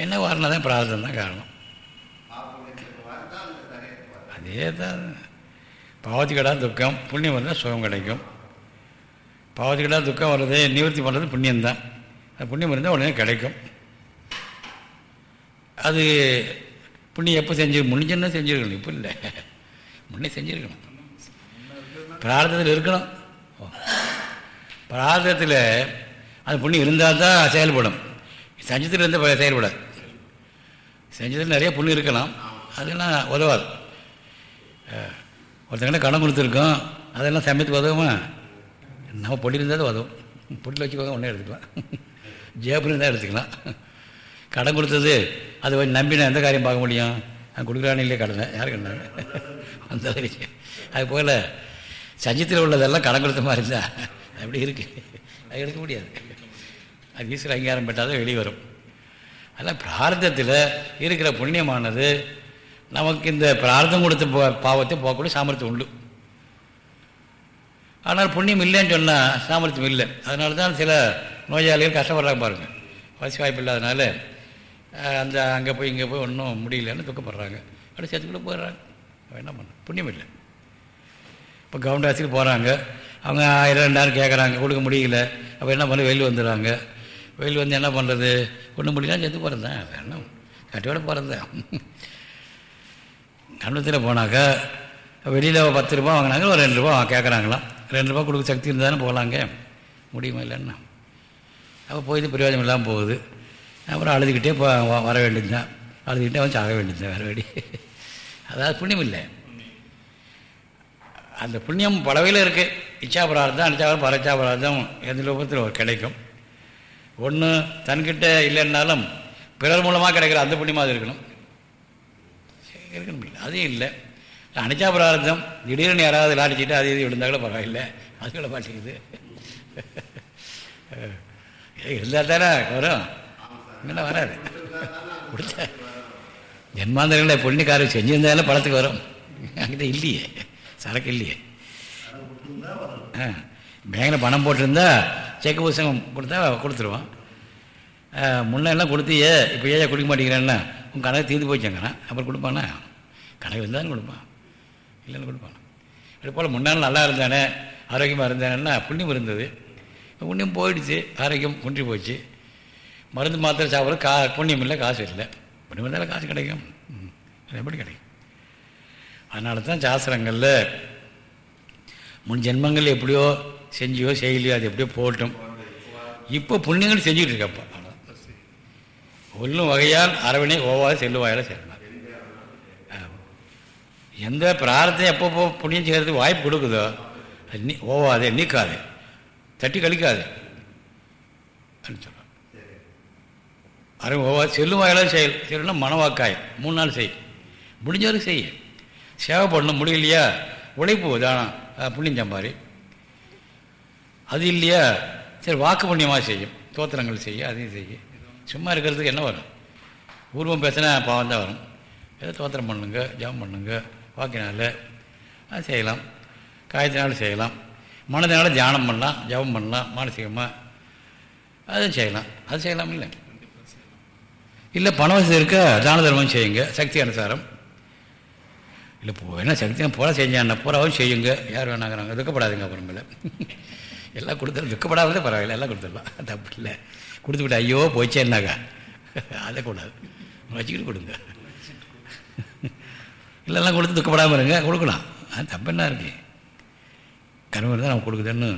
என்ன வரணும் தான் பிரார்த்தம் தான் காரணம். அதே தான் பாவத்துக்கடா துக்கம் புண்ணியம் வந்தால் சுகம் கிடைக்கும். பாவத்துக்கடா துக்கம் வர்றதே நிவர்த்தி பண்ணுறது புண்ணியம்தான். அது புண்ணியம் இருந்தால் உடனே கிடைக்கும். அது புண்ணியம் எப்போ செஞ்சு முடிஞ்சுன்னா செஞ்சுருக்கணும். இப்போ இல்லை. முன்னே செஞ்சுருக்கணும். பிரார்த்தத்தில் இருக்கணும். பிரார்த்தத்தில் அது புண்ணியம் இருந்தால் தான் செயல்படும். சஞ்சத்தில் இருந்தால் செயல்படாது. செஞ்சதில் நிறைய புண்ணு இருக்கலாம். அதெல்லாம் உதவாது. ஒருத்தங்கிட்ட கடன் கொடுத்துருக்கோம். அதெல்லாம் சமயத்துக்கு உதவுமா நம்ம பொடி இருந்தால் தான் உதவும். பொட்டில் வச்சுக்கோங்க ஒன்றே எடுத்துக்கலாம். ஜேபில் இருந்தால் எடுத்துக்கலாம். கடன் கொடுத்தது அது வந்து நம்பி நான் எந்த காரியம் பார்க்க முடியும்? நான் கொடுக்குறானே இல்லையே கடனை. யார் கண்டாங்க அந்த அது போல் சஞ்சத்தில் உள்ளதெல்லாம் கடன் கொடுத்த மாதிரி இருந்தால் அப்படி இருக்குது அது எடுக்க முடியாது. அது ஈஸ்வர அங்கீகாரம் பெற்றால் தான் வெளியே வரும். அதனால் பிரார்த்தத்தில் இருக்கிற புண்ணியமானது நமக்கு இந்த பிரார்த்தம் கொடுத்த பாவத்தை போகக்கூடிய சாமர்த்தியம் உண்டு. ஆனால் புண்ணியம் இல்லைன்னு சொன்னால் சாமர்த்தியம் இல்லை. அதனால தான் சில நோயாளிகள் கஷ்டப்படுறாங்க பாருங்கள் வசதி வாய்ப்பு இல்லாதனால அந்த அங்கே போய் இங்கே போய் ஒன்றும் முடியலன்னு துக்கப்படுறாங்க. அப்படி சேர்த்துக்குள்ளே போயிடுறாங்க. அவன் என்ன பண்ண? புண்ணியம் இல்லை. இப்போ கவர்மெண்ட் ஆஸ்பத்திரி போகிறாங்க அவங்க ஆயிரம் ரெண்டாயிரம் கேட்குறாங்க கொடுக்க முடியல. அப்போ என்ன பண்ண? வெளியில் வந்துடுறாங்க. வெளியில் வந்து என்ன பண்ணுறது ஒன்றும் முடியல செத்து பிறந்தேன் வேணும். கட்டியோட பிறந்தேன் கண்டத்தில் போனாக்கா வெளியில் பத்து ரூபா வாங்கினாங்க ஒரு ரெண்டு ரூபா கேட்குறாங்களாம் ரெண்டு ரூபா கொடுக்க சக்தி இருந்தாலும் போகலாங்க முடியுமா இல்லைன்னா? அப்போ போய் பிரயோஜனம் இல்லாமல் போகுது. அப்புறம் அழுதுகிட்டே போ வர வேண்டியது தான் அழுதுகிட்டே வந்து ஆக வேண்டியது தான் வேறு வழி. அதாவது புண்ணியம் இல்லை. அந்த புண்ணியம் பலவையில் இருக்குது இச்சாபரார்த்தம் அனிச்சாபரம் பரச்சாபரார்த்தம் எந்த ரூபத்தில் கிடைக்கும். ஒன்று தன்கிட்ட இல்லைன்னாலும் பிறர் மூலமாக கிடைக்கிற அந்த புண்ணியமாக இருக்கணும். இருக்கணும் இல்லை அதுவும் இல்லை. அனிச்சாபரார்த்தம் திடீர்னு யாராவது விளையாடிச்சிட்டு அது இது விழுந்தா கூட பரவாயில்லை. அது பாட்டிக்குது இருந்தால் தானே வரும். என்ன வராது. கொடுத்த. ஜென்மாந்தரங்களை புண்ணியக்காரர் செஞ்சிருந்தாலும் பழத்துக்கு வரும். அங்கே இல்லையே. சரக்கு இல்லையே. ஆ. பேங்கில் பணம் போட்டிருந்தா செக்கு புத்தகம் கொடுத்தா கொடுத்துருவான். முன்னெல்லாம் கொடுத்தியே இப்போ ஏன் கொடுக்க மாட்டேங்கிறேன்னா உன் கணக்கு தீர்ந்து போச்சுங்கிறான். அப்புறம் கொடுப்பானா? கணக்கு இருந்தாலும் கொடுப்பான். இல்லைன்னு கொடுப்பான். அது போல் முன்னால் நல்லா இருந்தானே ஆரோக்கியமாக இருந்தானேன்னா புண்ணியம் இருந்தது. புண்ணியம் போயிடுச்சு ஆரோக்கியம் குன்றி போச்சு. மருந்து மாத்திரை சாப்பிட்ற கா புண்ணியம் இல்லை காசு இல்லை. புண்ணியம் இருந்தாலும் காசு கிடைக்கும். ம். அது எப்படி கிடைக்கும்? அதனால தான் சாஸ்திரங்களில் முன் ஜென்மங்கள் எப்படியோ செஞ்சியோ செய்யலையோ அது எப்படியோ போட்டும் இப்போ புண்ணியங்கள் செஞ்சுக்கிட்டு இருக்கப்பா ஒல்லும் வகையால் அரவணை ஓவாது செல்லுவாயில சேரணும் எந்த பிரார்த்தனை எப்போ புண்ணியம் செய்கிறதுக்கு வாய்ப்பு கொடுக்குதோ அது நீ ஓவாதே நீக்காதே தட்டி கழிக்காது அப்படின்னு அரை ஓவாது செல்லும் வாயிலாக செயல் செய்யணும்னா மனவாக்காய் மூணு நாள் செய். முடிஞ்சவரைக்கும் செய் சேவை பண்ணணும் முடியலையா? உழைப்பு தானம் புண்ணியம் சம்பாரி அது இல்லையா? சரி வாக்கு புண்ணியமாக செய்யும். தோத்திரங்கள் செய்ய அதையும் செய்ய. சும்மா இருக்கிறதுக்கு என்ன வரும்? பூர்வம் பேசினா பாவம் தான் வரும். ஏதோ தோத்திரம் பண்ணுங்க ஜபம் பண்ணுங்க வாக்கினால அது செய்யலாம். காயத்தினாலும் செய்யலாம். மனதினால தியானம் பண்ணலாம் ஜபம் பண்ணலாம் மானசிகமாக அதுவும் செய்யலாம். அது செய்யலாம் இல்லை. இல்லை பண வசதி இருக்க? தான தர்மம் செய்யுங்க சக்தி அனுசாரம். இல்லை போ என்ன சக்தி? போல செஞ்சான் பூராவும் செய்யுங்க. யார் வேணாங்கிறாங்க துக்கப்படாதுங்க அப்புறமேல எல்லாம் கொடுத்தாலும் துக்கப்படாதே பரவாயில்ல எல்லாம் கொடுத்துடலாம். தப்பு இல்லை. கொடுத்துக்கிட்டு ஐயோ போச்சேன்னாக்கா அதை கூடாது வச்சுக்கிட்டு கொடுங்க. இல்லைலாம் கொடுத்து துக்கப்படாமல் இருங்க கொடுக்கலாம். அது தப்பு என்ன இருக்கு? கருமம் இருந்தால் நம்ம கொடுக்குதுன்னு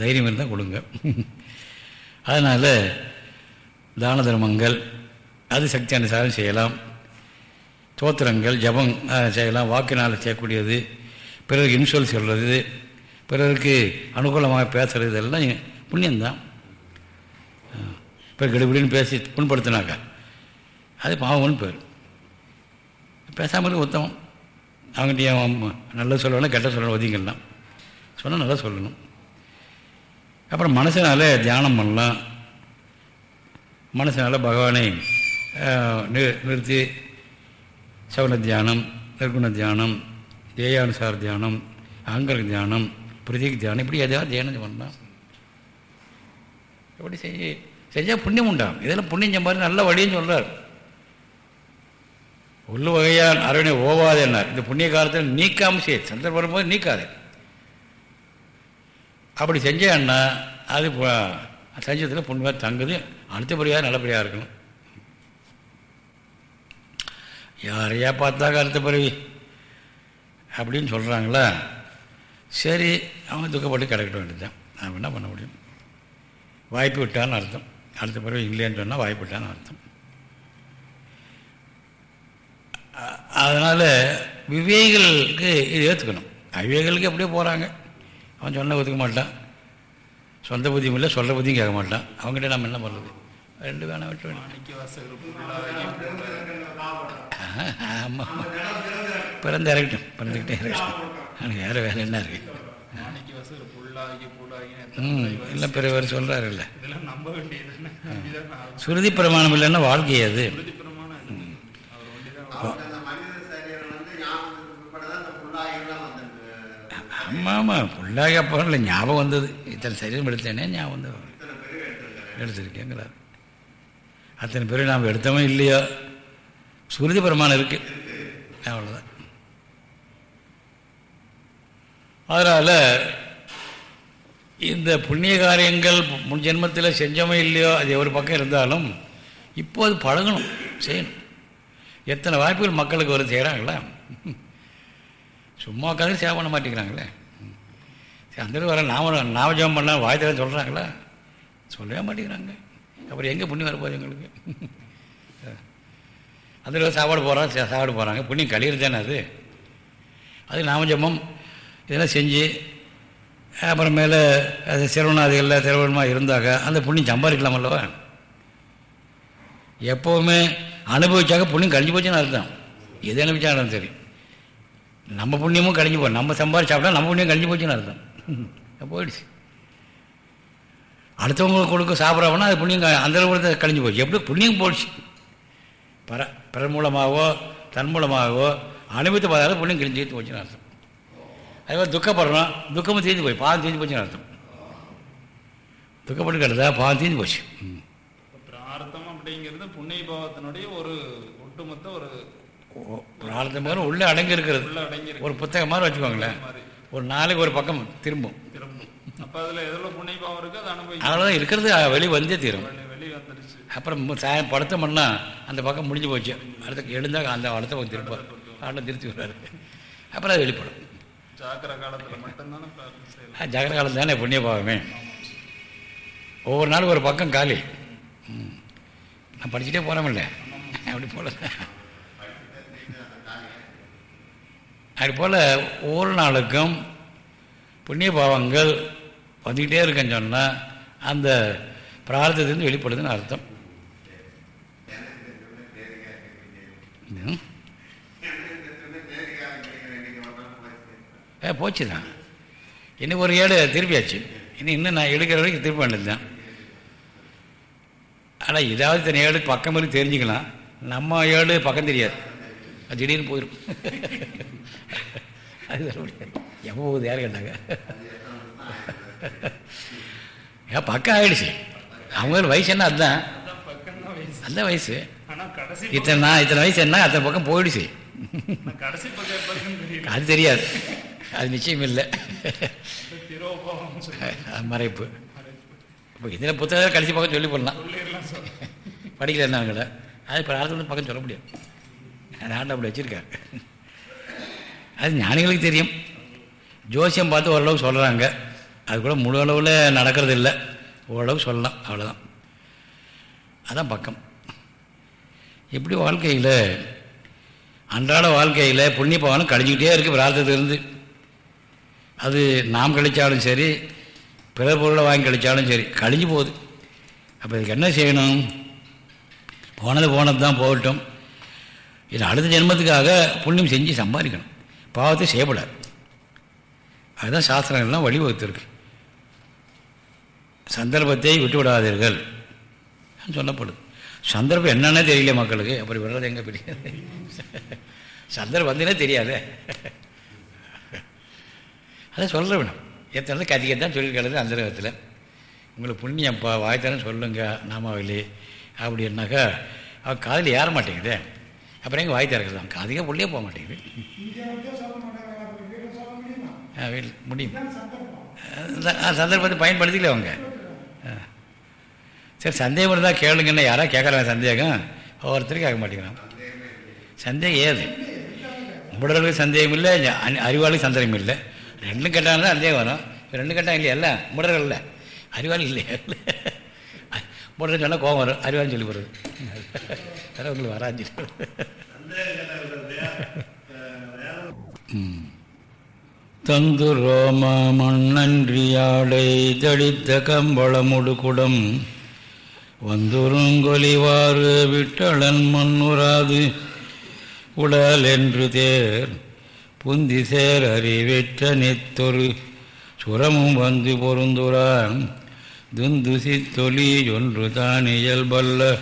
தைரியம் இருந்தால் கொடுங்க. அதனால் தான தர்மங்கள் அது சக்தி அனுசாரம் செய்யலாம். தோத்திரங்கள் ஜபம் செய்யலாம். வாக்கினால் செய்யக்கூடியது. பிறகு இன்சொல் சொல்கிறது பிறருக்கு அனுகூலமாக பேசுறது இதெல்லாம் புண்ணியம்தான் இப்போ கெடுபிடின்னு பேசி புண்படுத்தினாக்கா அது பாவம்னு பேர். பேசாமல் உத்தமம் அவங்ககிட்ட ஏன் நல்ல சொல்லணும் கெட்ட சொல்லணும் ஒதுங்கிடலாம். சொன்னால் நல்லா சொல்லணும். அப்புறம் மனசனால் தியானம் பண்ணலாம். மனசனால் பகவானை நிறுத்தி சவன தியானம் நிற்குண தியானம் தேயானுசார தியானம் அகங்கர தியானம் பிரதீக் தியானம். இப்படி எதாவது தியானம் பண்ணலாம் எப்படி செய்ய செஞ்சால் புண்ணியம் உண்டாம் இதெல்லாம் புண்ணியம் சம்பாதி நல்ல வழின்னு சொல்கிறார் உள்ள வகையால் அரவணை ஓவாது என்னார். இந்த புண்ணிய காலத்தில் நீக்காமல் செய்ய சந்தர்ப்பம் வரும்போது நீக்காது. அப்படி செஞ்சேன்னா அது சஞ்சத்தில் புண்ணியமாக தங்குது. அடுத்தபடியாக நல்லபடியாக இருக்கணும்? யாரையா பார்த்தாக்க அடுத்த பிறவி? அப்படின்னு சொல்கிறாங்களா சரி அவன் துக்கப்பட்டு கிடக்கட்ட வேண்டியதுதான். நாம் என்ன பண்ண முடியும்? வாய்ப்பு விட்டான்னு அர்த்தம். அடுத்த பிறகு இல்லைன்னு சொன்னால் வாய்ப்பு விட்டான்னு அர்த்தம். அதனால் விவேகிகளுக்கு இது ஏற்றுக்கணும் அவிவேகளுக்கு அப்படியே போகிறாங்க அவன் சொன்ன ஒதுக்க மாட்டான். சொந்த புத்தியும் இல்லை சொல்கிற புத்தியும் கேட்க மாட்டான். அவங்ககிட்ட நம்ம என்ன பண்ணுறது ரெண்டு வேணாம் விட்டு வேணும் ஆமாம் பிறந்து இறக்கட்டும் பிறந்துக்கிட்டே இறக்கட்டும் எனக்கு வேறு வேலை என்ன இருக்கு? மாணிக்க வாசகர் புல்லாகி புல்லாகி ம் இல்லை பிறவர் சொல்கிறாரு இல்லை இதெல்லாம் நம்ப வேண்டியது நம்பிதான் ஆகணும். சுருதி பிரமாணம் இல்லைன்னா வாழ்க்கை அது. வந்து ஆமாம் ஆமாம் புள்ளாகி அப்புறம் இல்லை ஞாபகம் வந்தது. இத்தனை சரீரம் எடுத்தேனே ஞாபகம் வந்தது. எடுத்திருக்கேங்கிறார். அத்தனை பேர் நாம் எடுத்தோமோ இல்லையோ? சுருதி பிரமாணம் இருக்கு. அவ்வளோதான் அதனால் இந்த புண்ணிய காரியங்கள் முன் ஜென்மத்தில் செஞ்சோமோ இல்லையோ அது ஒரு பக்கம் இருந்தாலும் இப்போ அது பழகணும் செய்யணும். எத்தனை வாய்ப்புகள் மக்களுக்கு வரும் செய்கிறாங்களா சும்மா உட்காந்து சேவை பண்ண மாட்டேங்கிறாங்களே. சரி, அந்த வர நாம நாமஜபம் பண்ண வாய்த்தல சொல்கிறாங்களா சொல்லவே மாட்டேங்கிறாங்க. அப்புறம் எங்கே புண்ணியம் வரப்போகுது எங்களுக்கு? அதில் சாப்பாடு போகிறாங்க சாப்பாடு போகிறாங்க புண்ணியம் கழியிறது தானே அது அது நாமஜபம் இதெல்லாம் செஞ்சு அப்புறமேல அது சிரவணாதிகளில் திரவணமாக இருந்தாக்க அந்த புண்ணியம் சம்பாதிக்கலாம் அல்லவா? எப்போவுமே அனுபவிச்சாக்க புண்ணியம் கழிஞ்சு போச்சுன்னு அர்த்தம். எது அனுபவிச்சாலும் சரி. நம்ம புண்ணியமும் கழிஞ்சு போகும் நம்ம சம்பாதிச்சு சாப்பிட்டா நம்ம புண்ணியம் கழிஞ்சு போச்சுன்னு அர்த்தம். போயிடுச்சு. அடுத்தவங்களுக்கு கொடுக்க சாப்பிட்றவனா அது புண்ணியம் அந்த அளவுக்கு கழிஞ்சு போச்சு. எப்படி? புண்ணியம் போயிடுச்சு. பர பிற மூலமாகவோ தன் மூலமாகவோ அனுபவித்து பார்த்தாலும் புண்ணியம் கழிஞ்சு போச்சுன்னு அர்த்தம். அதே மாதிரி துக்கப்படுறோம் துக்கமும் தீர்ந்து போய் பாவம் தீர்ந்து போச்சுன்னு அர்த்தம். துக்கப்பட்டு கிடந்தா பாவம் தீர்ந்து போச்சு. பிரார்த்தம் அப்படிங்கிறது புண்ணிய பாவத்தினுடைய ஒரு ஒட்டுமொத்த ஒரு பிரார்த்தம் மாதிரி உள்ளே அடங்கி இருக்கிறது ஒரு புத்தகம் மாதிரி வச்சுக்கோங்களேன். ஒரு நாளைக்கு ஒரு பக்கம் திரும்பும். திரும்பும். அப்ப அதுல எதுல புண்ணிய பாவம் இருக்கு அது அனுபவிக்கும். அவ்வளோதான் இருக்கிறது வெளியே வந்தே தீரும். வெளி- அப்புறம் சாயம் படுத்தோம்னா அந்த பக்கம் முடிஞ்சு போச்சு. அடுத்த எழுந்தால் அந்த அடுத்த திருப்பார் ஆட்டில் திருத்தி விடுறாரு அப்புறம் அது வெளிப்படும். ஜாக்கிர காலத்தில் மட்டும்தானே பிரார்த்தனை செய்யலாம் ஜாகிர காலம் தானே புண்ணிய பாவமே ஒவ்வொரு நாளும் ஒரு பக்கம் காலி. ம். நான் படிச்சுட்டே போகிறோமில்ல அப்படி போல. அது போல் ஒவ்வொரு நாளுக்கும் புண்ணிய பாவங்கள் வந்துக்கிட்டே இருக்குன்னு சொன்னால் அந்த பிரார்த்தத்துலேருந்து வெளிப்படுதுன்னு அர்த்தம் ம். ஏ போச்சு தான் இன்னும் ஒரு ஏடு திருப்பியாச்சு. இன்னும் இன்னும் நான் எடுக்கிற வரைக்கும் திருப்ப வேண்டியது தான் ஆனால் இதாவது இத்தனை ஏடு பக்கம் இருந்து தெரிஞ்சுக்கலாம். நம்ம ஏடு பக்கம் தெரியாது. அது திடீர்னு போயிடும் அது சொல்ல முடியாது. எப்போ போகுது யார் கேட்டாங்க? ஏன் பக்கம் ஆயிடுச்சு. அவங்க வயசு என்ன அதுதான். அதான் பக்கம் தான் வயசு. இத்தனை நான் இத்தனை வயசு என்ன அத்தனை பக்கம் போயிடுச்சு. அது தெரியாது. அது நிச்சயம் இல்லை. அது மறைப்பு. இப்போ இதில் புத்தகம் கடைசி பக்கம் சொல்லி போடலாம். படிக்கல என்ன அது இப்போ ஆரம்பத்தில் பக்கம் சொல்ல முடியாது. அது ஆண்ட அப்படி வச்சுருக்காரு. அது ஞானிகளுக்கு தெரியும். ஜோசியம் பார்த்து ஓரளவு சொல்கிறாங்க அது கூட முழு அளவில் நடக்கிறது இல்லை. ஓரளவு சொல்லலாம். அவ்வளோதான் அதான் பக்கம். இப்படி வாழ்க்கையில் அன்றாட வாழ்க்கையில் புண்ணிய பாவனம் கழிஞ்சிக்கிட்டே இருக்குது பிரார்த்தத்திலிருந்து. அது நாம் கழித்தாலும் சரி பிற பொருளை வாங்கி கழித்தாலும் சரி கழிஞ்சு போகுது. அப்போ இதுக்கு என்ன செய்யணும்? போனது போனது தான் போகட்டும். இது அடுத்த ஜென்மத்துக்காக புண்ணியம் செஞ்சு சம்பாதிக்கணும். பாவத்தை செய்யப்படாது. அதுதான் சாஸ்திரங்கள்லாம் வழிவகுத்திருக்கு. சந்தர்ப்பத்தை விட்டு விடாதீர்கள் சொல்லப்படுது. சந்தர்ப்பம் என்னன்னே தெரியல மக்களுக்கு. அப்படி விடுறது எங்கே பிடிக்காது சந்தர்ப்பம் வந்தீங்கன்னா தெரியாதே. அதை சொல்ல வேணும் எத்தனை கத்திக்கத்தான் சொல்லியிருக்கிறது அந்த நேரத்தில். உங்களுக்கு புண்ணியம்ப்பா வாய்த்தானே சொல்லுங்க நாமாவலி அப்படின்னாக்கா அவன் காதில் ஏற மாட்டேங்குதே. அப்புறம் எங்கே வாய் திறக்குது அவன் காதிக உள்ளே போக மாட்டேங்குது. ஆ, முடியும். சந்தர்ப்பம் சந்தர்ப்பத்தை பயன்படுத்திக்கல அவங்க. சரி சந்தேகம் இருந்தால் கேளுங்கன்னு யாராக கேட்குறாங்க சந்தேகம். ஒவ்வொருத்தரும் கேட்க மாட்டேங்கிறான். சந்தேகம் ஏது? உடலுக்கு சந்தேகம் இல்லை அறிவாளுக்கு சந்தேகம் இல்லை. ரெண்டும் கேட்டாலும் தான் சந்தேகம் வரும். இப்ப ரெண்டும் கேட்டால் இல்லையா? இல்லை. முடர்கள் இல்லை. அறிவாளி இல்லையா? முடர்கள் சொன்னால் கோபம் வரும். அறிவாளி சொல்லி போகிறது வேற உங்களுக்கு வராது. தந்து ரோம மண்ணன்றியாடை தடித்த கம்பளமுடு குடம். வந்துருங்கொலிவாறு விட்டளன் மண்ணுராது உடல் என்று தேர் புந்தி சேர் அறிவிற்ற சுரமும் வந்து பொருந்துரான் துந்துசி தொலி ஒன்று தான் இயல்பல்ல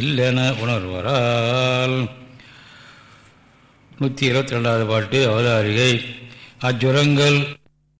இல்லென உணர்வரால். நூற்றி இருபத்தி ரெண்டாவது பாட்டு அவதாரிகை. அச்சுரங்கள்